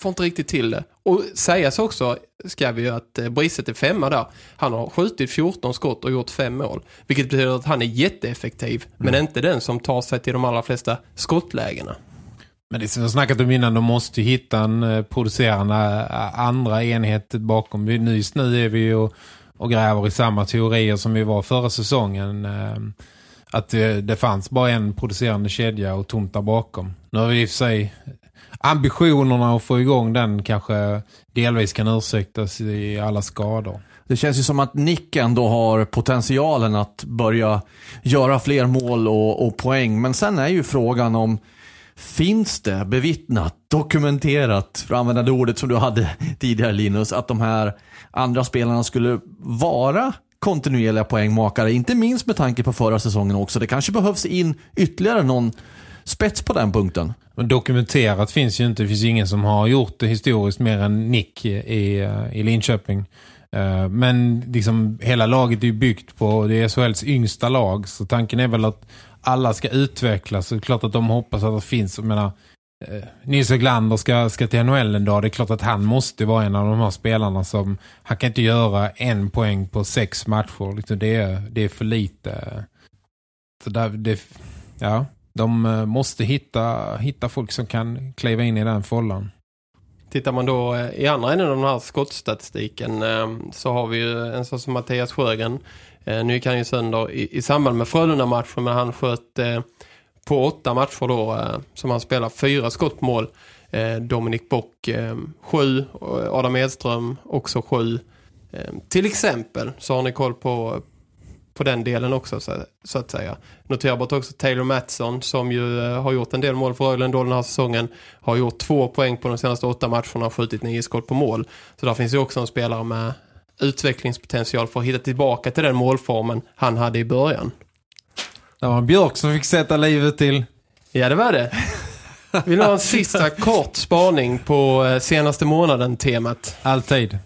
E: får inte riktigt till det. Och sägas också ska vi ju att eh, Brisset är femma där. Han har skjutit 14 skott och gjort fem mål. Vilket betyder att han är jätteeffektiv. Men inte den som tar sig till de allra flesta skottlägena.
B: Men det är som jag snackat om innan, de måste ju hitta en eh, producerande eh, andra enhet bakom. Vi- nu- är vi ju och, och gräver i samma teorier som vi var förra säsongen. Att det, det fanns bara en producerande kedja och tomt där bakom. Nu har vi i och för sig ambitionerna att få igång den kanske delvis kan ursäktas i alla skador.
D: Det känns ju som att Nick ändå har potentialen att börja göra fler mål och, och poäng. Men sen är ju frågan om Finns det bevittnat, dokumenterat, för att använda det ordet som du hade tidigare Linus, att de här andra spelarna skulle vara kontinuerliga poängmakare, inte minst med tanke på förra säsongen också. Det kanske behövs in ytterligare någon spets på den punkten.
B: Men dokumenterat finns ju inte. Det finns ingen som har gjort det historiskt mer än Nick i, i Linköping. Eh, men liksom hela laget är ju byggt på det är SHLs yngsta lag. Så tanken är väl att alla ska utvecklas. Det är klart att de hoppas att det finns. Jag menar, eh, Nils Höglander ska, ska till NHL en dag. Det är klart att han måste vara en av de här spelarna som han kan inte göra en poäng på sex matcher. Liksom, det, är, det är för lite. Så där, det, ja, de eh, måste hitta, hitta folk som kan kliva in i den follan.
E: Tittar man då eh, i andra änden av den här skottstatistiken eh, så har vi ju en sån som Mattias Sjögren. Nu gick han ju sönder i, i samband med Frölunda-matchen men han sköt på åtta matcher då som han spelar fyra skottmål. Dominik Bock sju, Adam Edström också sju. Till exempel så har ni koll på, på den delen också så, att säga. Noterbart också Taylor Matson som ju eh, har gjort en del mål för Rögle då den här säsongen. Har gjort två poäng på de senaste åtta matcherna och skjutit nio skott på mål. Så där finns ju också en spelare med utvecklingspotential för att hitta tillbaka till den målformen han hade i början.
B: Det var en Björk som fick sätta livet till.
E: Ja, det var det. Vill du ha en sista kort spaning på eh, senaste månaden-temat?
B: Alltid.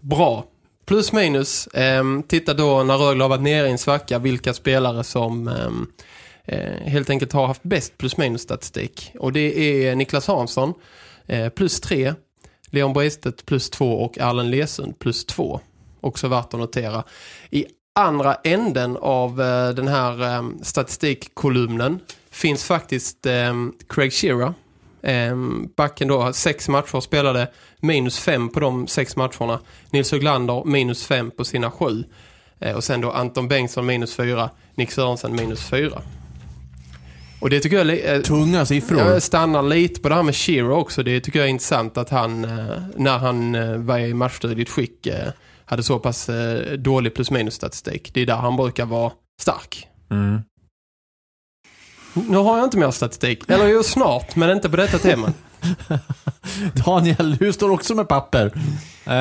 E: Bra. Plus minus. Eh, titta då när Rögle har varit nere i en svacka vilka spelare som ehm, eh, helt enkelt har haft bäst plus minus statistik. Och det är Niklas Hansson eh, plus tre, Leon Bristet plus två och Allen Lesund plus två. Också värt att notera. I andra änden av eh, den här eh, statistikkolumnen finns faktiskt eh, Craig Shearer. Eh, backen då sex matcher spelade minus fem på de sex matcherna. Nils Höglander minus fem på sina sju. Eh, och sen då Anton Bengtsson minus fyra. Nick Sörensen minus fyra. Och det tycker jag är... Eh,
D: Tunga siffror.
E: jag stannar lite på det här med Shearer också. Det tycker jag är intressant att han, eh, när han eh, var i matchstudigt skick, eh, hade så pass eh, dålig plus minus statistik. Det är där han brukar vara stark.
B: Mm.
E: Nu har jag inte mer statistik. Eller jo, snart, men inte på detta tema.
D: Daniel, du står också med papper.
B: Eh,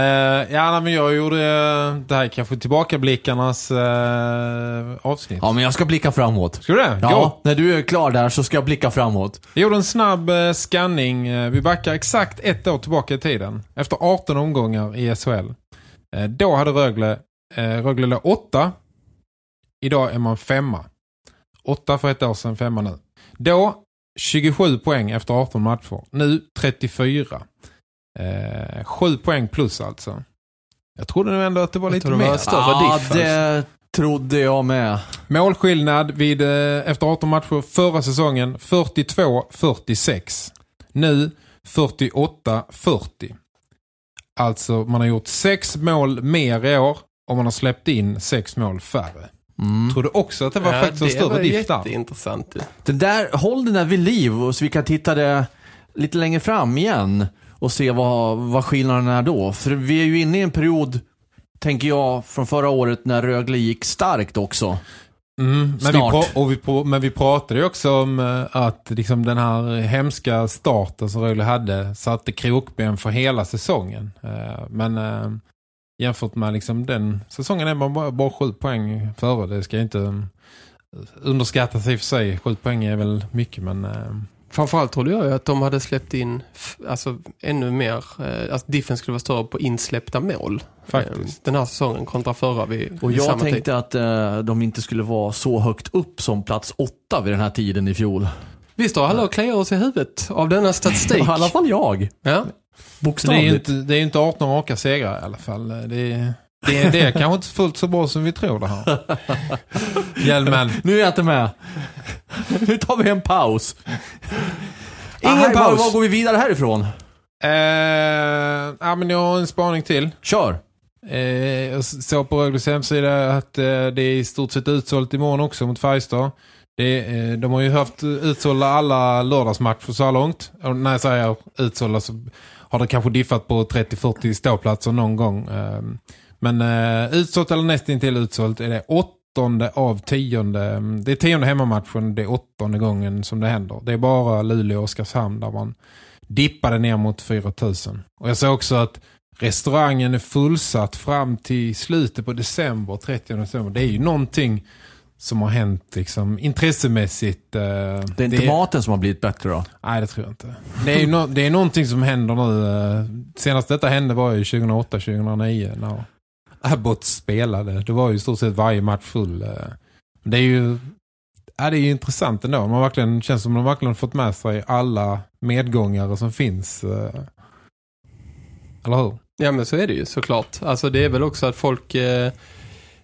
B: ja, men jag gjorde eh, det här kanske tillbakablickarnas eh, avsnitt.
D: Ja, men jag ska blicka framåt.
B: Ska du det?
D: Ja,
B: Gå.
D: när du är klar där så ska jag blicka framåt.
B: Jag gjorde en snabb eh, scanning. Vi backar exakt ett år tillbaka i tiden. Efter 18 omgångar i SHL. Då hade Rögle, Rögle 8. Idag är man femma. 8 för ett år sedan, femma nu. Då 27 poäng efter 18 matcher. Nu 34. Eh, 7 poäng plus alltså. Jag trodde nu ändå att det var lite
E: tror det var
B: mer.
E: större
D: ja,
E: diff, alltså.
D: det trodde jag med.
B: Målskillnad vid, eh, efter 18 matcher förra säsongen 42-46. Nu 48-40. Alltså man har gjort sex mål mer i år och man har släppt in sex mål färre.
D: Mm.
B: Trodde också att det var faktiskt en större diff där.
E: jätteintressant. ju.
D: Den där, håll den där vid liv och så vi kan titta det lite längre fram igen och se vad, vad skillnaden är då. För vi är ju inne i en period, tänker jag, från förra året när Rögle gick starkt också.
B: Mm, men, vi och vi men vi pratade ju också om eh, att liksom den här hemska starten som Rögle hade satte krokben för hela säsongen. Eh, Men eh, jämfört med liksom den säsongen är man bara, bara sju poäng före. Det ska inte eh, underskattas i och för sig. Sju poäng är väl mycket men... eh,
E: Framförallt trodde jag ju att de hade släppt in alltså, ännu mer, eh, att diffen skulle vara större på insläppta mål.
B: Faktiskt.
E: Eh, Den här säsongen kontra förra vid,
D: Och
E: vid
D: jag
E: samma tid.
D: tänkte att eh, de inte skulle vara så högt upp som plats åtta vid den här tiden i fjol.
E: Visst har alla och kliar oss i huvudet av denna statistik.
D: I alla fall jag.
E: Ja.
B: Det är ju
D: Bokstavligt.
B: inte, det är inte 18 raka segrar i alla fall. Det är, det är, det är kanske inte fullt så bra som vi tror det här. Hjälmen.
D: Nu är jag inte med. nu tar vi en paus.
E: Ingen
D: Aha,
E: paus.
D: Var går vi vidare härifrån?
B: Eh, ja, men jag har en spaning till.
D: Kör.
B: Eh, jag såg på Rögles hemsida att eh, det är i stort sett utsålt imorgon också mot Färjestad. Det, eh, de har ju haft utsålda alla lördagsmatcher så här långt. Och när jag säger utsålda så har det kanske diffat på 30-40 ståplatser någon gång. Ehm, men eh, utsålt eller nästintill utsålt är det åttonde av tionde. Ehm, det är tionde hemmamatchen, det är åttonde gången som det händer. Det är bara Luleå och Oskarshamn där man dippade ner mot 4000. Och jag såg också att restaurangen är fullsatt fram till slutet på december, 30 december. Det är ju någonting som har hänt liksom intressemässigt. eh,
D: Det är inte maten som har blivit bättre då?
B: Nej, det tror jag inte. Det är, ju no det är någonting som händer nu. eh, Senast detta hände var ju 2008-2009 när Abbott spelade. Det var ju i stort sett varje match full. eh. Det är ju Ja, det är ju intressant ändå. Man verkligen känns som att man verkligen fått med sig alla medgångare som finns. eh, Eller hur?
E: Ja men så är det ju såklart. Alltså det är väl också att folk eh,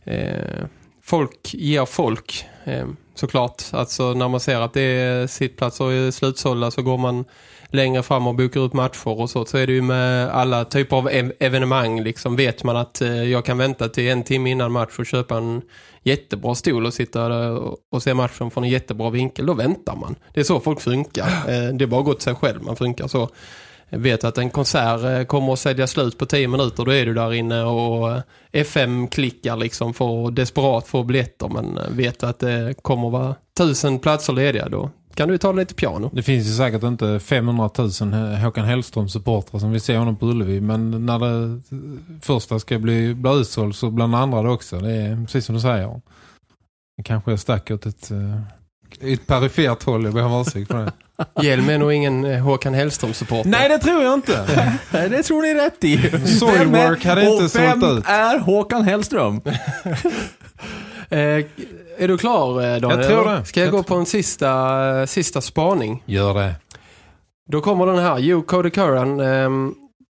E: eh, folk ger folk eh, såklart. Alltså när man ser att det är sittplatser är slutsålda så går man längre fram och bokar upp matcher och så. Så är det ju med alla typer av ev- evenemang liksom. Vet man att eh, jag kan vänta till en timme innan match och köpa en jättebra stol och sitta och, se matchen från en jättebra vinkel. Då väntar man. Det är så folk funkar. Eh, det är bara gått sig själv. Man funkar så. Vet att en konsert eh, kommer att sälja slut på 10 minuter. Då är du där inne och eh, FM-klickar liksom för desperat få biljetter. Men eh, vet att det kommer att vara tusen platser lediga. Då kan du ta lite piano.
B: Det finns ju säkert inte 500 000 Håkan Hellström-supportrar som vill se honom på Ullevi. Men när det första ska bli, bli utsåld så bland andra det också. Det är precis som du säger. Det kanske är stack åt ett, ett perifert håll. Jag ber om ursäkt för det.
E: Hjelm är nog ingen eh, Håkan Hellström-supporter.
B: Nej, det tror jag inte.
D: Nej, det tror ni rätt i.
B: Soilwork hade inte sålt ut.
D: är Håkan Hellström?
E: Eh, är du klar eh, Daniel?
B: Jag tror det.
E: Ska jag,
B: Jag
E: gå på en sista, eh, sista spaning?
B: Gör det.
E: Då kommer den här. Jo, Cody Curran ehm,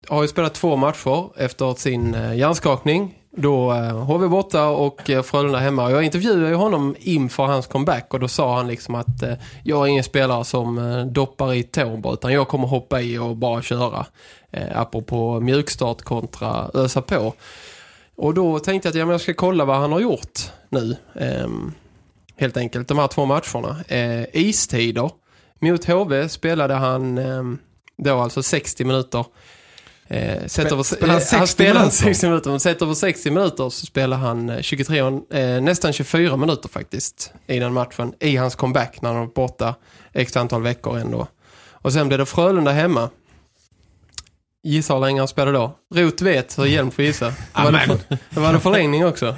E: har ju spelat två matcher efter sin eh, hjärnskakning. Då eh, HV borta och eh, Frölunda hemma. Jag intervjuade ju honom inför hans comeback och då sa han liksom att eh, jag är ingen spelare som eh, doppar i tår utan jag kommer hoppa i och bara köra. Eh, apropå mjukstart kontra ösa på. Och då tänkte jag att ja, jag ska kolla vad han har gjort nu. Ehm, helt enkelt, de här två matcherna. Istider. Mot HV spelade han ehm, då alltså 60 minuter. Eh, sett över,
B: han
E: eh, han
B: 60
E: spelade
B: minuter?
E: 60 minuter. Men sett över 60 minuter så spelade han eh, 23, eh, nästan 24 minuter faktiskt i den matchen. I hans comeback när han var borta x antal veckor ändå. Och sen blev det Frölunda hemma. Gissa hur länge han spelade då. Rot vet, så Hjelm får gissa. Det var, för, det var det förlängning också.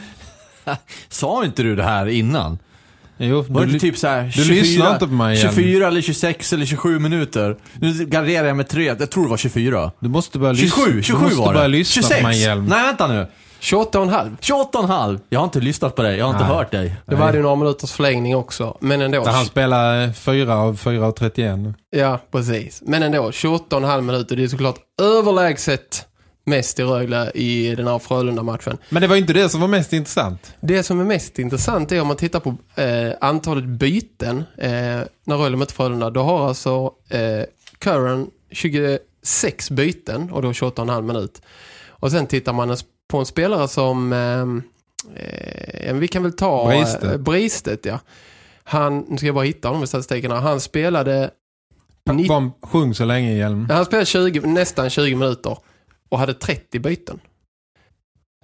D: Sa inte du det här innan?
B: Jo,
D: Var det
B: du,
D: inte typ så här
B: du lyssnar inte på mig igen.
D: 24 eller 26 eller 27 minuter? Nu garderar jag med tre. Jag tror det var 24.
B: du måste börja
D: 27,
B: lyssna.
D: 27
B: du måste
D: var
B: börja
D: det.
B: lyssna
D: 26.
B: på Hjelm.
D: Nej, vänta nu.
E: 28,5.
D: 28,5. Jag har inte lyssnat på dig. Jag har inte
B: Nej.
D: hört dig.
E: Det var ju några minuters förlängning också. Men ändå.
B: Där han spelar 4 av 4 av 31.
E: Ja, precis. Men ändå, 28,5 minuter. Det är såklart överlägset mest i Rögle i den här Frölunda-matchen.
B: Men det var inte det som var mest intressant.
E: Det som är mest intressant är om man tittar på eh, antalet byten eh, när Rögle möter Frölunda. Då har alltså eh, Curran 26 byten och då 28,5 minut. Och sen tittar man på en spelare som eh, eh, vi kan väl ta
B: Bristet.
E: eh, Bristet ja. Han, nu ska jag bara hitta honom i statistiken här. Han spelade
B: Bara sjung så länge Hjelm.
E: han spelade 20, nästan 20 minuter och hade 30 byten.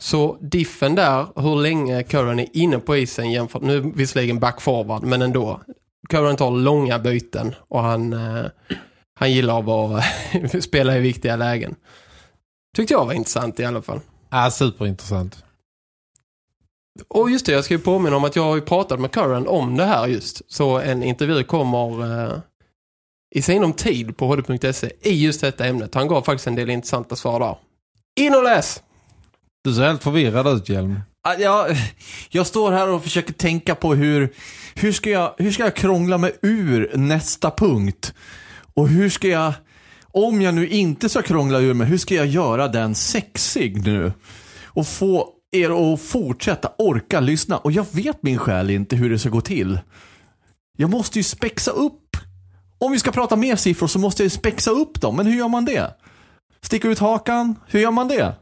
E: Så diffen där, hur länge Curran är inne på isen jämfört, nu visserligen back forward, men ändå. Curran tar långa byten och han, eh, han gillar att spela i viktiga lägen. Tyckte jag var intressant i alla fall.
B: Ja, superintressant.
E: Och just det, jag ska ju påminna om att jag har ju pratat med Curran om det här just. Så en intervju kommer eh, i sinom tid på hd.se i just detta ämnet. Han gav faktiskt en del intressanta svar där. In och läs!
B: Du ser helt förvirrad ut Hjelm.
D: Jag, jag står här och försöker tänka på hur, hur, ska jag, hur ska jag krångla mig ur nästa punkt? Och hur ska jag, om jag nu inte ska krångla ur mig, hur ska jag göra den sexig nu? Och få er att fortsätta orka lyssna. Och jag vet min själ inte hur det ska gå till. Jag måste ju spexa upp. Om vi ska prata mer siffror så måste jag ju spexa upp dem. Men hur gör man det? Sticka ut hakan? Hur gör man det?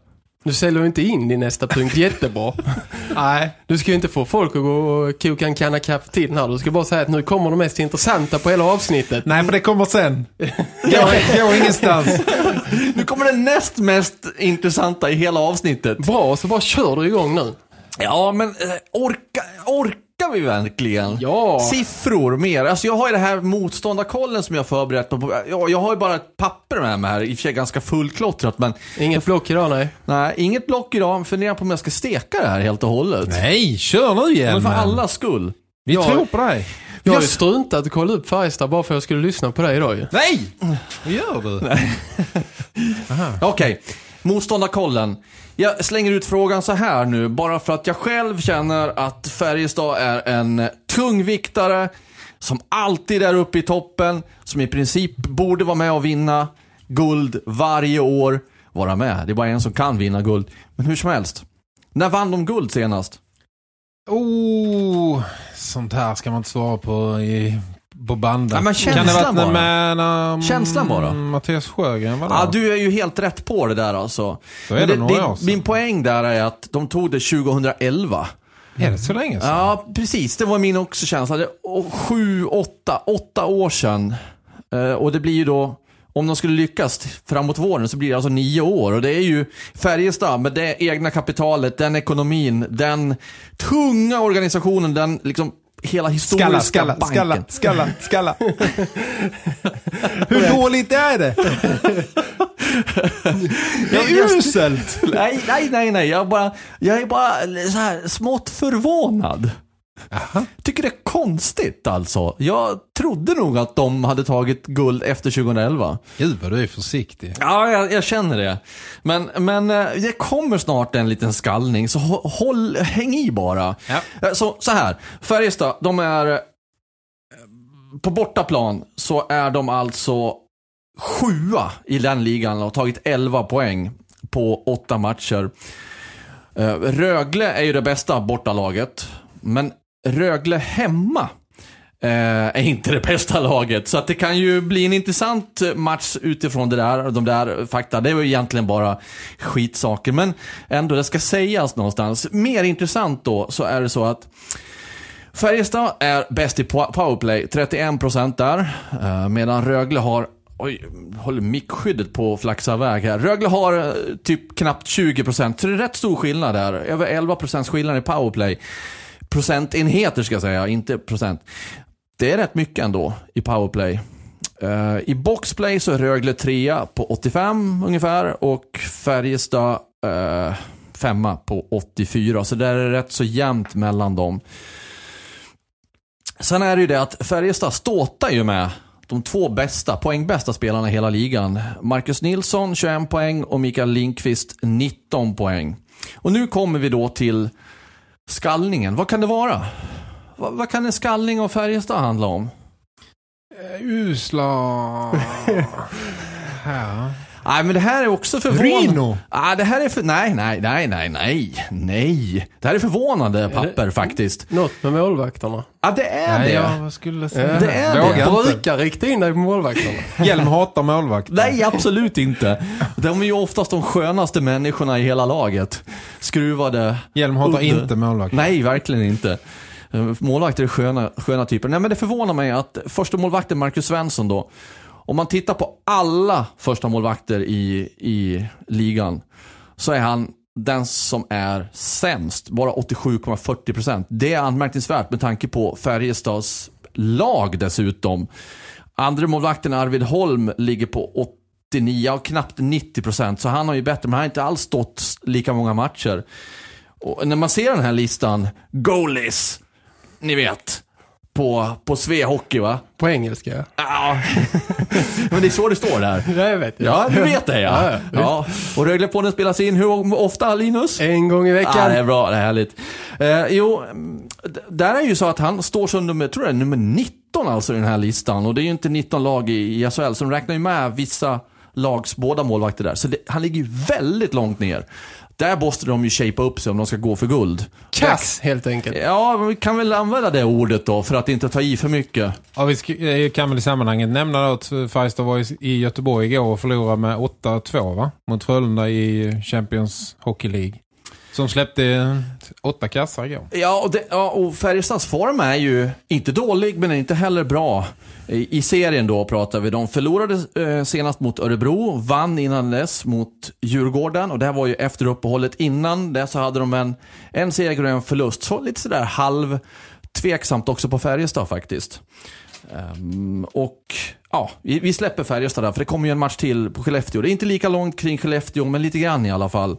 E: Du säljer ju inte in din nästa punkt jättebra.
B: Nej.
E: Du ska ju inte få folk att gå och koka en kanna kaffe till här. Du ska bara säga att nu kommer de mest intressanta på hela avsnittet.
B: Nej, för det kommer sen. Gå, gå ingenstans.
D: Nu kommer det näst mest intressanta i hela avsnittet.
E: Bra, så bara kör du igång nu.
D: Ja, men eh, orka, orkar vi verkligen?
E: Ja.
D: Siffror mer. Alltså jag har ju det här motståndarkollen som jag förberett mig på. Ja, jag har ju bara ett papper med mig här. I och för sig ganska fullklottrat, men
E: Inget block idag, nej.
D: nej, inget block idag. Jag funderar på om jag ska steka det här helt och hållet.
B: Nej, kör nu
D: Men
B: Hjelm.
D: för allas skull.
B: Vi
E: Ja.
B: tror på dig.
E: Jag har ju struntat att kolla upp Färjestad bara för att jag skulle lyssna på dig idag ju.
B: Nej! Vad gör du?
D: Okej. Motståndarkollen. Jag slänger ut frågan så här nu, bara för att jag själv känner att Färjestad är en tungviktare som alltid är uppe i toppen, som i princip borde vara med och vinna guld varje år. Vara med, det är bara en som kan vinna guld. Men hur som helst. När vann de guld senast?
B: Oh, sånt här ska man inte svara på i, på banden.
D: Ja, men
B: kan det
D: känslan bara.
B: med när,
D: Känslan bara.
B: Mattias Sjögren var där?
D: Ja, du är ju helt rätt på det där alltså.
B: Då är
D: Men
B: det år sedan.
D: min poäng där är att de tog det 2011.
B: Är det så länge sedan?
D: Ja, precis. Det var min också känsla. Det, och sju, åtta, åtta år sedan. Eh, och det blir ju då, om de skulle lyckas framåt våren så blir det alltså nio år. Och det är ju Färjestad med det egna kapitalet, den ekonomin, den tunga organisationen, den liksom hela historiska
B: Skalla, skalla,
D: banken.
B: skalla, skalla, skalla. Hur dåligt är det? Det är uselt.
D: Nej, nej, nej, nej. Jag, bara, jag är bara så här smått förvånad. Tycker det är konstigt alltså. Jag trodde nog att de hade tagit guld efter 2011.
B: Gud vad du är försiktig.
D: Ja, jag, jag känner det. Men, men eh, det kommer snart en liten skallning, så hå- håll, häng i bara.
B: Ja.
D: Eh, Så, så här, Färjestad, de är... eh, På bortaplan så är de alltså sjua i den ligan och har tagit 11 poäng på åtta matcher. Rögle är ju det bästa bortalaget, men Rögle hemma eh, är inte det bästa laget. Så att det kan ju bli en intressant match utifrån det där, de där fakta. Det är ju egentligen bara skitsaker, men ändå, det ska sägas någonstans. Mer intressant då, så är det så att Färjestad är bäst i powerplay, 31% där. eh, Medan Rögle har, oj, håller mickskyddet på att flaxa iväg här. Rögle har eh, typ knappt 20%, så det är rätt stor skillnad där. Över 11% skillnad i powerplay. Procentenheter ska jag säga, inte procent. Det är rätt mycket ändå i powerplay. Uh, I boxplay så är Rögle trea på 85 ungefär och Färjestad uh, femma på 84. Så där är det rätt så jämnt mellan dem. Sen är det ju det att Färjestad ståtar ju med de två bästa, poängbästa spelarna i hela ligan. Marcus Nilsson 21 poäng och Mikael Lindqvist 19 poäng. Och nu kommer vi då till skallningen. Vad kan det vara? Vad, vad kan en skallning av Färjestad handla om?
B: Usla... ja.
D: Nej, men det här är också förvånande.
B: Rino.
D: Ah, det här är för... Nej, nej, nej, nej, nej, nej. Det här är förvånande papper faktiskt.
E: Något med målvakterna.
D: Ja, det är
B: Nej,
D: det.
B: ja, vad skulle jag säga?
D: Det är
B: Vågar
D: det.
E: Brukar rikta in dig på målvakterna.
B: Hjelm hatar målvakt.
D: Nej, absolut inte. De är ju oftast de skönaste människorna i hela laget. Skruvade.
B: Hjelm hatar
D: Udde.
B: inte målvakt.
D: Nej, verkligen inte. Eh, Målvakter är sköna, sköna typer. Nej, men det förvånar mig att första målvakten Marcus Svensson då, om man tittar på alla första målvakter i, i ligan, så är han den som är sämst, bara 87,40%. Det är anmärkningsvärt med tanke på Färjestads lag dessutom. Andra målvakten Arvid Holm ligger på 89 och knappt 90%, så han har ju bättre, men han har inte alls stått lika många matcher. Och när man ser den här listan, goalies, ni vet, på, på Svea Hockey va?
E: På engelska, ja.
D: Men det är så det står där.
E: Ja, jag vet.
D: Ja, du vet det ja.
E: Ja,
D: ja. Och Röglepodden spelas in hur ofta Linus?
E: En gång i veckan.
D: Ja, det är bra, det är härligt. Eh, jo, där är ju så att han står som nummer, tror jag, nummer 19 alltså i den här listan. Och det är ju inte 19 lag i, i SHL, så de räknar ju med vissa lags båda målvakter där. Så det, han ligger ju väldigt långt ner. Där måste de ju shapea upp sig om de ska gå för guld.
E: Kass, helt enkelt.
D: Ja, men vi kan väl använda det ordet då för att inte ta i för mycket.
B: Ja, vi kan väl i sammanhanget nämna då att Färjestad var i, i Göteborg igår och förlorade med 8-2 va? Mot Frölunda i Champions Hockey League. Som släppte åtta kassar igår.
D: Ja, och, det, ja, och Färjestads form är ju inte dålig, men inte heller bra. I, i serien då pratar vi. De förlorade eh, senast mot Örebro, vann innan dess mot Djurgården. Och det här var ju efter uppehållet. Innan det så hade de en, en seger och en förlust. Så lite sådär halv tveksamt också på Färjestad faktiskt. Um, och ja, vi, vi släpper Färjestad där, för det kommer ju en match till på Skellefteå. Det är inte lika långt kring Skellefteå, men lite grann i alla fall.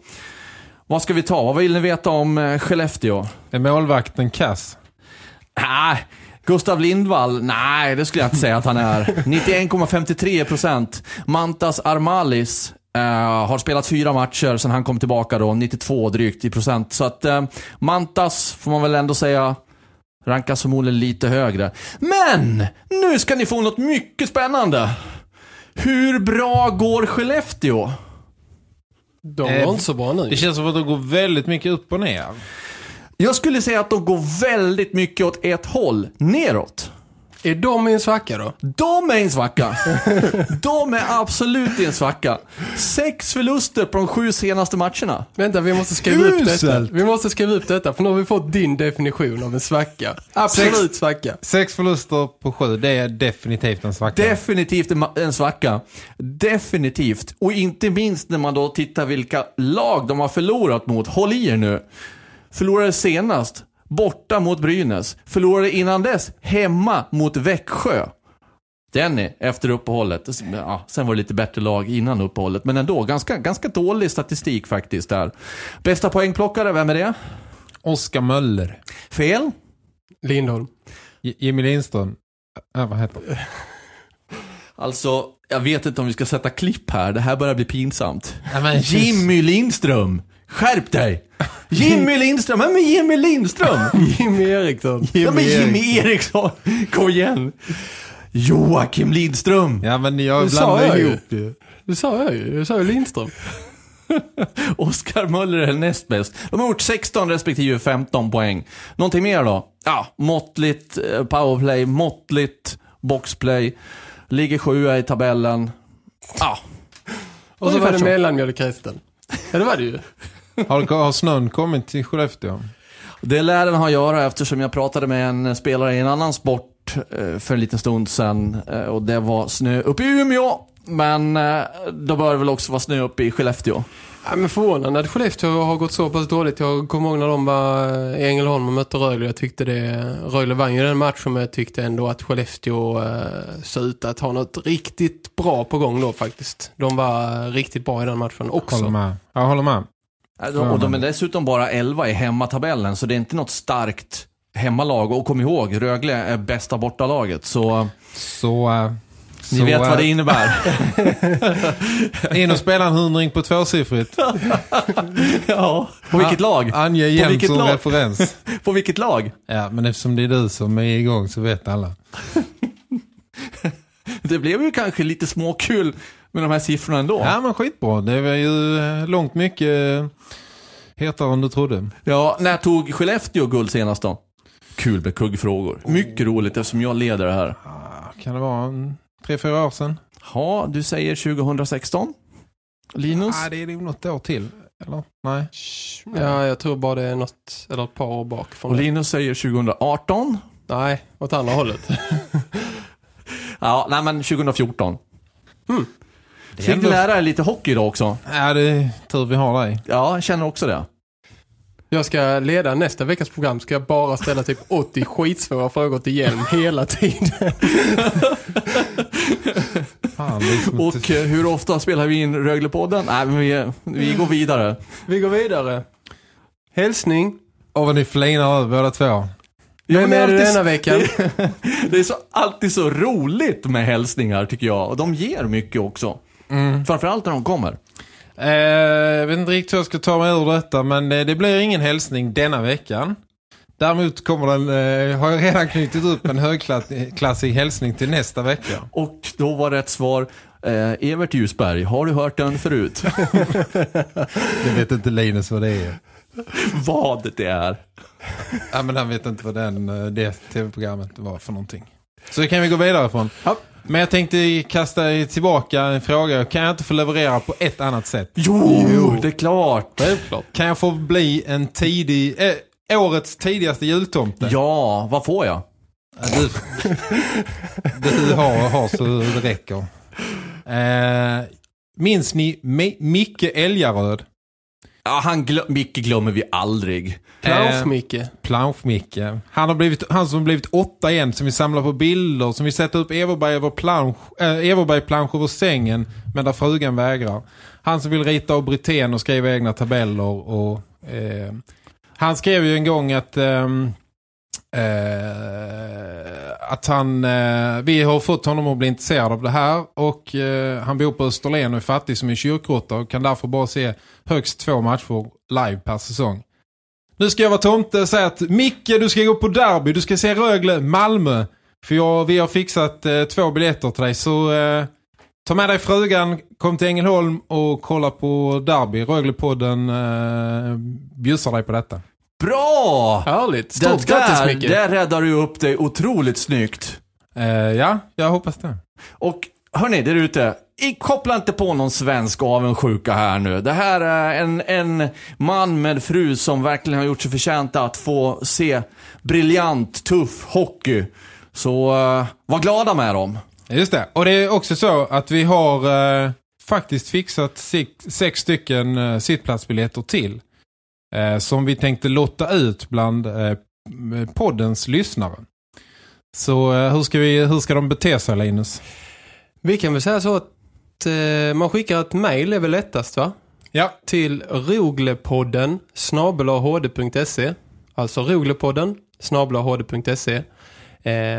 D: Vad ska vi ta? Vad vill ni veta om eh, Skellefteå?
B: Är målvakten kass?
D: Nej, Gustav Lindvall, nej det skulle jag inte säga att han är. 91,53%. Mantas Armalis, Eh, har spelat fyra matcher sedan han kom tillbaka då, 92 drygt i procent. Så att eh, Mantas får man väl ändå säga rankas förmodligen lite högre. Men! Nu ska ni få något mycket spännande. Hur bra går Skellefteå?
E: De
B: Eh,
E: var inte så bra nu.
B: Det känns som att det går väldigt mycket upp och ner.
D: Jag skulle säga att de går väldigt mycket åt ett håll, neråt.
E: Är de i en svacka då?
D: De är i en svacka. De är absolut i en svacka. Sex förluster på de sju senaste matcherna.
E: Vänta, vi måste skriva upp detta.
B: Uselt.
E: Vi måste skriva upp detta, för nu har vi fått din definition av en svacka. Absolut svacka.
B: Sex förluster på sju, det är definitivt en svacka.
D: Definitivt en svacka. Definitivt. Och inte minst när man då tittar vilka lag de har förlorat mot. Håll i er nu. Förlorade senast borta mot Brynäs. Förlorade innan dess hemma mot Växjö. Denny, efter uppehållet. Ja, sen var det lite bättre lag innan uppehållet, men ändå ganska, ganska dålig statistik faktiskt där. Bästa poängplockare, vem är det?
B: Oskar Möller.
D: Fel?
E: Lindholm.
B: J- Jimmy Lindström. Äh, vad heter han?
D: Alltså, jag vet inte om vi ska sätta klipp här. Det här börjar bli pinsamt.
B: Ja, men-
D: Jimmy Lindström! Skärp dig! Jimmy Lindström! Vem är Jimmy Lindström?
E: Jimmy Eriksson.
D: Ja men Jimmy Eriksson! Kom igen! Joakim Lindström!
B: Ja, men jag
E: ju.
B: ihop ju.
E: Det sa jag ju. Jag sa ju Lindström.
D: Oskar Möller är näst bäst. De har gjort 16 respektive 15 poäng. Någonting mer då? Ja, måttligt eh, powerplay, måttligt boxplay. Ligger sjua i tabellen. Ja.
E: Och så var det
D: så.
E: mellanmjölkhästen. Ja, det var det ju.
B: Har, har snön kommit till Skellefteå?
D: Det lär den ha att göra eftersom jag pratade med en spelare i en annan sport eh, för en liten stund sedan. eh, Och det var snö uppe i Umeå. Men eh, då bör det väl också vara snö uppe i Skellefteå.
E: Ja, men förvånande att Skellefteå har gått så pass dåligt. Jag kommer ihåg när de var i Ängelholm och mötte Rögle. Jag tyckte det... Rögle vann ju den matchen men jag tyckte ändå att Skellefteå eh, såg ut att ha något riktigt bra på gång då faktiskt. De var riktigt bra i den matchen också.
B: Håller med. Jag håller med.
D: Eh, Och de är dessutom bara 11 i hemmatabellen, så det är inte något starkt hemmalag. Och kom ihåg, Rögle är bästa bortalaget, så
B: Så... äh,
D: ni
B: så,
D: vet vad det innebär.
B: In och spela en hundring på tvåsiffrigt.
D: ja. På vilket lag?
B: Ange
D: På
B: jämt som
D: lag?
B: referens.
D: På vilket lag?
B: Ja, men eftersom det är du som är igång så vet alla.
D: Det blev ju kanske lite småkul med de här siffrorna ändå.
B: Ja, men skitbra. Det var ju eh, långt mycket eh, hetare än du trodde.
D: Ja, när tog Skellefteå guld senast då? Kul med kuggfrågor. Mycket roligt eftersom jag leder det här.
B: Kan det vara tre, fyra år sedan?
D: Ja, du säger 2016? Linus?
B: Nej, det är nog något år till. Eller? Nej.
E: Ja, jag tror bara det är något, eller ett par år bak från
D: Och
E: det.
D: Linus säger 2018?
E: Nej, åt andra hållet.
D: Ja, nej men 2014.
B: Det är
D: Fick
B: ändå-
D: du lära dig lite hockey då också?
B: Ja, det är tur vi har dig.
D: Ja, jag känner också det.
E: Jag ska leda nästa veckas program. Ska jag bara ställa typ 80 skitsvåra frågor till Hjelm hela tiden.
B: Fan,
D: Och
B: inte-
D: eh, hur ofta spelar vi in Röglepodden? Nej, men vi, vi går vidare.
E: Vi går vidare. Hälsning.
B: Åh, vad ni flinar båda två.
D: Men
E: är det
D: alltid-
E: denna veckan?
D: Det, det är så, alltid så roligt med hälsningar tycker jag. Och de ger mycket också. Framförallt när de kommer.
B: Eh, jag vet inte riktigt hur jag ska ta mig ur detta, men eh, det blir ingen hälsning denna veckan. Däremot kommer den, eh, har jag redan knutit upp en högklassig hälsning till nästa vecka.
D: Och då var rätt svar eh, Evert Ljusberg. Har du hört den förut?
B: Det vet inte Linus vad det är.
D: Vad det är.
B: Ja, men han vet inte vad den, eh, det tv-programmet var för någonting. Så det kan vi gå vidare från.
D: Ja.
B: Men jag tänkte kasta tillbaka en fråga. Kan jag inte få leverera på ett annat sätt?
D: Jo, det är klart.
E: Självklart.
B: Kan jag få bli en tidig, eh, årets tidigaste jultomte?
D: Ja, vad får jag?
B: Ja, Du, du har, har så det räcker. Eh, minns ni Mi- Micke Älgaröd?
D: Ja, han glö Micke glömmer vi aldrig.
E: Plansch-Micke.
B: Plansch-Micke. Han, har blivit, han som har blivit åtta igen, som vi samlar på bilder, som vi sätter upp Everberg över plansch, äh, Everberg plansch över sängen, men där frugan vägrar. Han som vill rita av Britten och skriva egna tabeller. Och, eh, han skrev ju en gång att ehm, eh, att han, eh, vi har fått honom att bli intresserad av det här och eh, han bor på Österlen och är fattig som en kyrkråtta och kan därför bara se högst två matcher live per säsong. Nu ska jag vara tomte och säga att Micke, du ska gå på derby, du ska se Rögle, Malmö. För jag, vi har fixat eh, två biljetter till dig så eh, ta med dig frugan, kom till Ängelholm och kolla på derby. Röglepodden eh, bjussar dig på detta.
D: Bra!
E: Härligt.
D: Det
E: Stort grattis
D: där,
E: Micke.
D: där räddar du upp dig otroligt snyggt.
B: Eh, ja, jag hoppas det.
D: Och hörni, där ute. I- Koppla inte på någon svensk avundsjuka här nu. Det här är en, en man med fru som verkligen har gjort sig förtjänt att få se briljant, tuff hockey. Så uh, var glada med dem.
B: Just det. Och det är också så att vi har eh, faktiskt fixat sex, sex stycken eh, sittplatsbiljetter till. Eh, som vi tänkte lotta ut bland eh, poddens lyssnare. Så eh, hur, ska vi, hur ska de bete sig Linus?
E: Vi kan väl säga så att eh, man skickar ett mejl är väl lättast va?
B: Ja.
E: Till roglepodden snabelahd.se Alltså roglepodden snabelahd.se eh,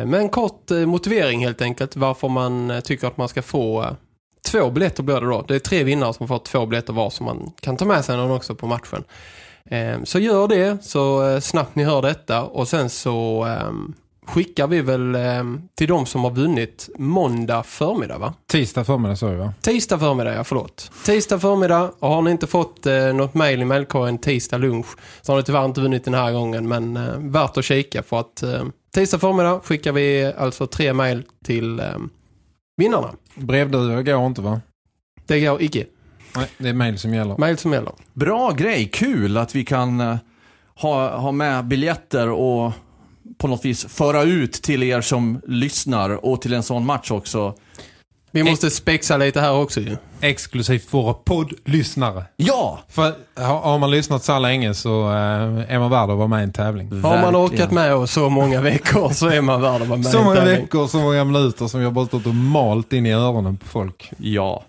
E: Med en kort eh, motivering helt enkelt varför man tycker att man ska få två biljetter blir det då. Det är tre vinnare som får två biljetter var som man kan ta med sig någon också på matchen. Eh, så gör det så eh, snabbt ni hör detta och sen så eh, skickar vi väl eh, till de som har vunnit måndag förmiddag va?
B: Tisdag förmiddag så va?
E: Tisdag förmiddag, ja förlåt. Tisdag förmiddag och har ni inte fått eh, något mejl i mejlkorgen tisdag lunch så har ni tyvärr inte vunnit den här gången men eh, värt att kika för att eh, tisdag förmiddag skickar vi alltså tre mejl till eh, vinnarna.
B: Brevduvor går inte va?
E: Det går icke.
B: Nej, det är mail som gäller.
E: Mejl som gäller.
D: Bra grej, kul att vi kan eh, ha, ha med biljetter och på något vis föra ut till er som lyssnar och till en sån match också.
E: Vi måste spexa lite här också ju.
B: Exklusivt för våra poddlyssnare.
D: Ja!
B: För har man lyssnat så länge så eh, är man värd att vara med i en tävling.
E: Har man orkat med oss så många veckor så är man värd att vara med
B: Så många veckor, så många minuter som har bara stått och malt in i öronen på folk.
D: Ja,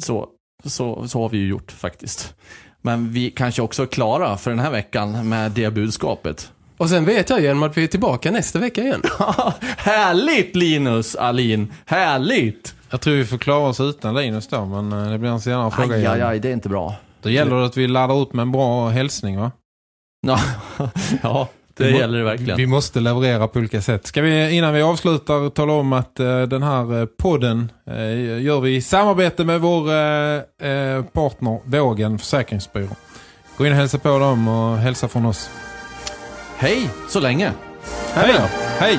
D: så, så, så har vi ju gjort faktiskt. Men vi kanske också är klara för den här veckan med det budskapet.
E: Och sen vet jag genom att vi är tillbaka nästa vecka igen.
D: Härligt Linus Alin! Härligt!
B: Jag tror vi får klara oss utan Linus då, men eh, det blir en senare fråga
D: Aj,
B: igen.
D: aj, aj, det är inte bra.
B: Då gäller det att vi laddar upp med en bra hälsning va?
D: Ja, ja det gäller det verkligen.
B: Vi måste leverera på olika sätt. Ska vi innan vi avslutar tala om att eh, den här eh, podden eh, gör vi i samarbete med vår eh, eh, partner Vågen Försäkringsbyrå. Gå in och hälsa på dem och hälsa från oss.
D: Hej, så länge!
B: Hej! Hej!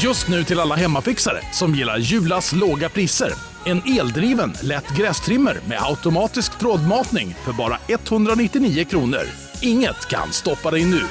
A: Just nu till alla hemmafixare som gillar Julas låga priser. En eldriven, lätt grästrimmer med automatisk trådmatning för bara 199 kronor. Inget kan stoppa dig nu.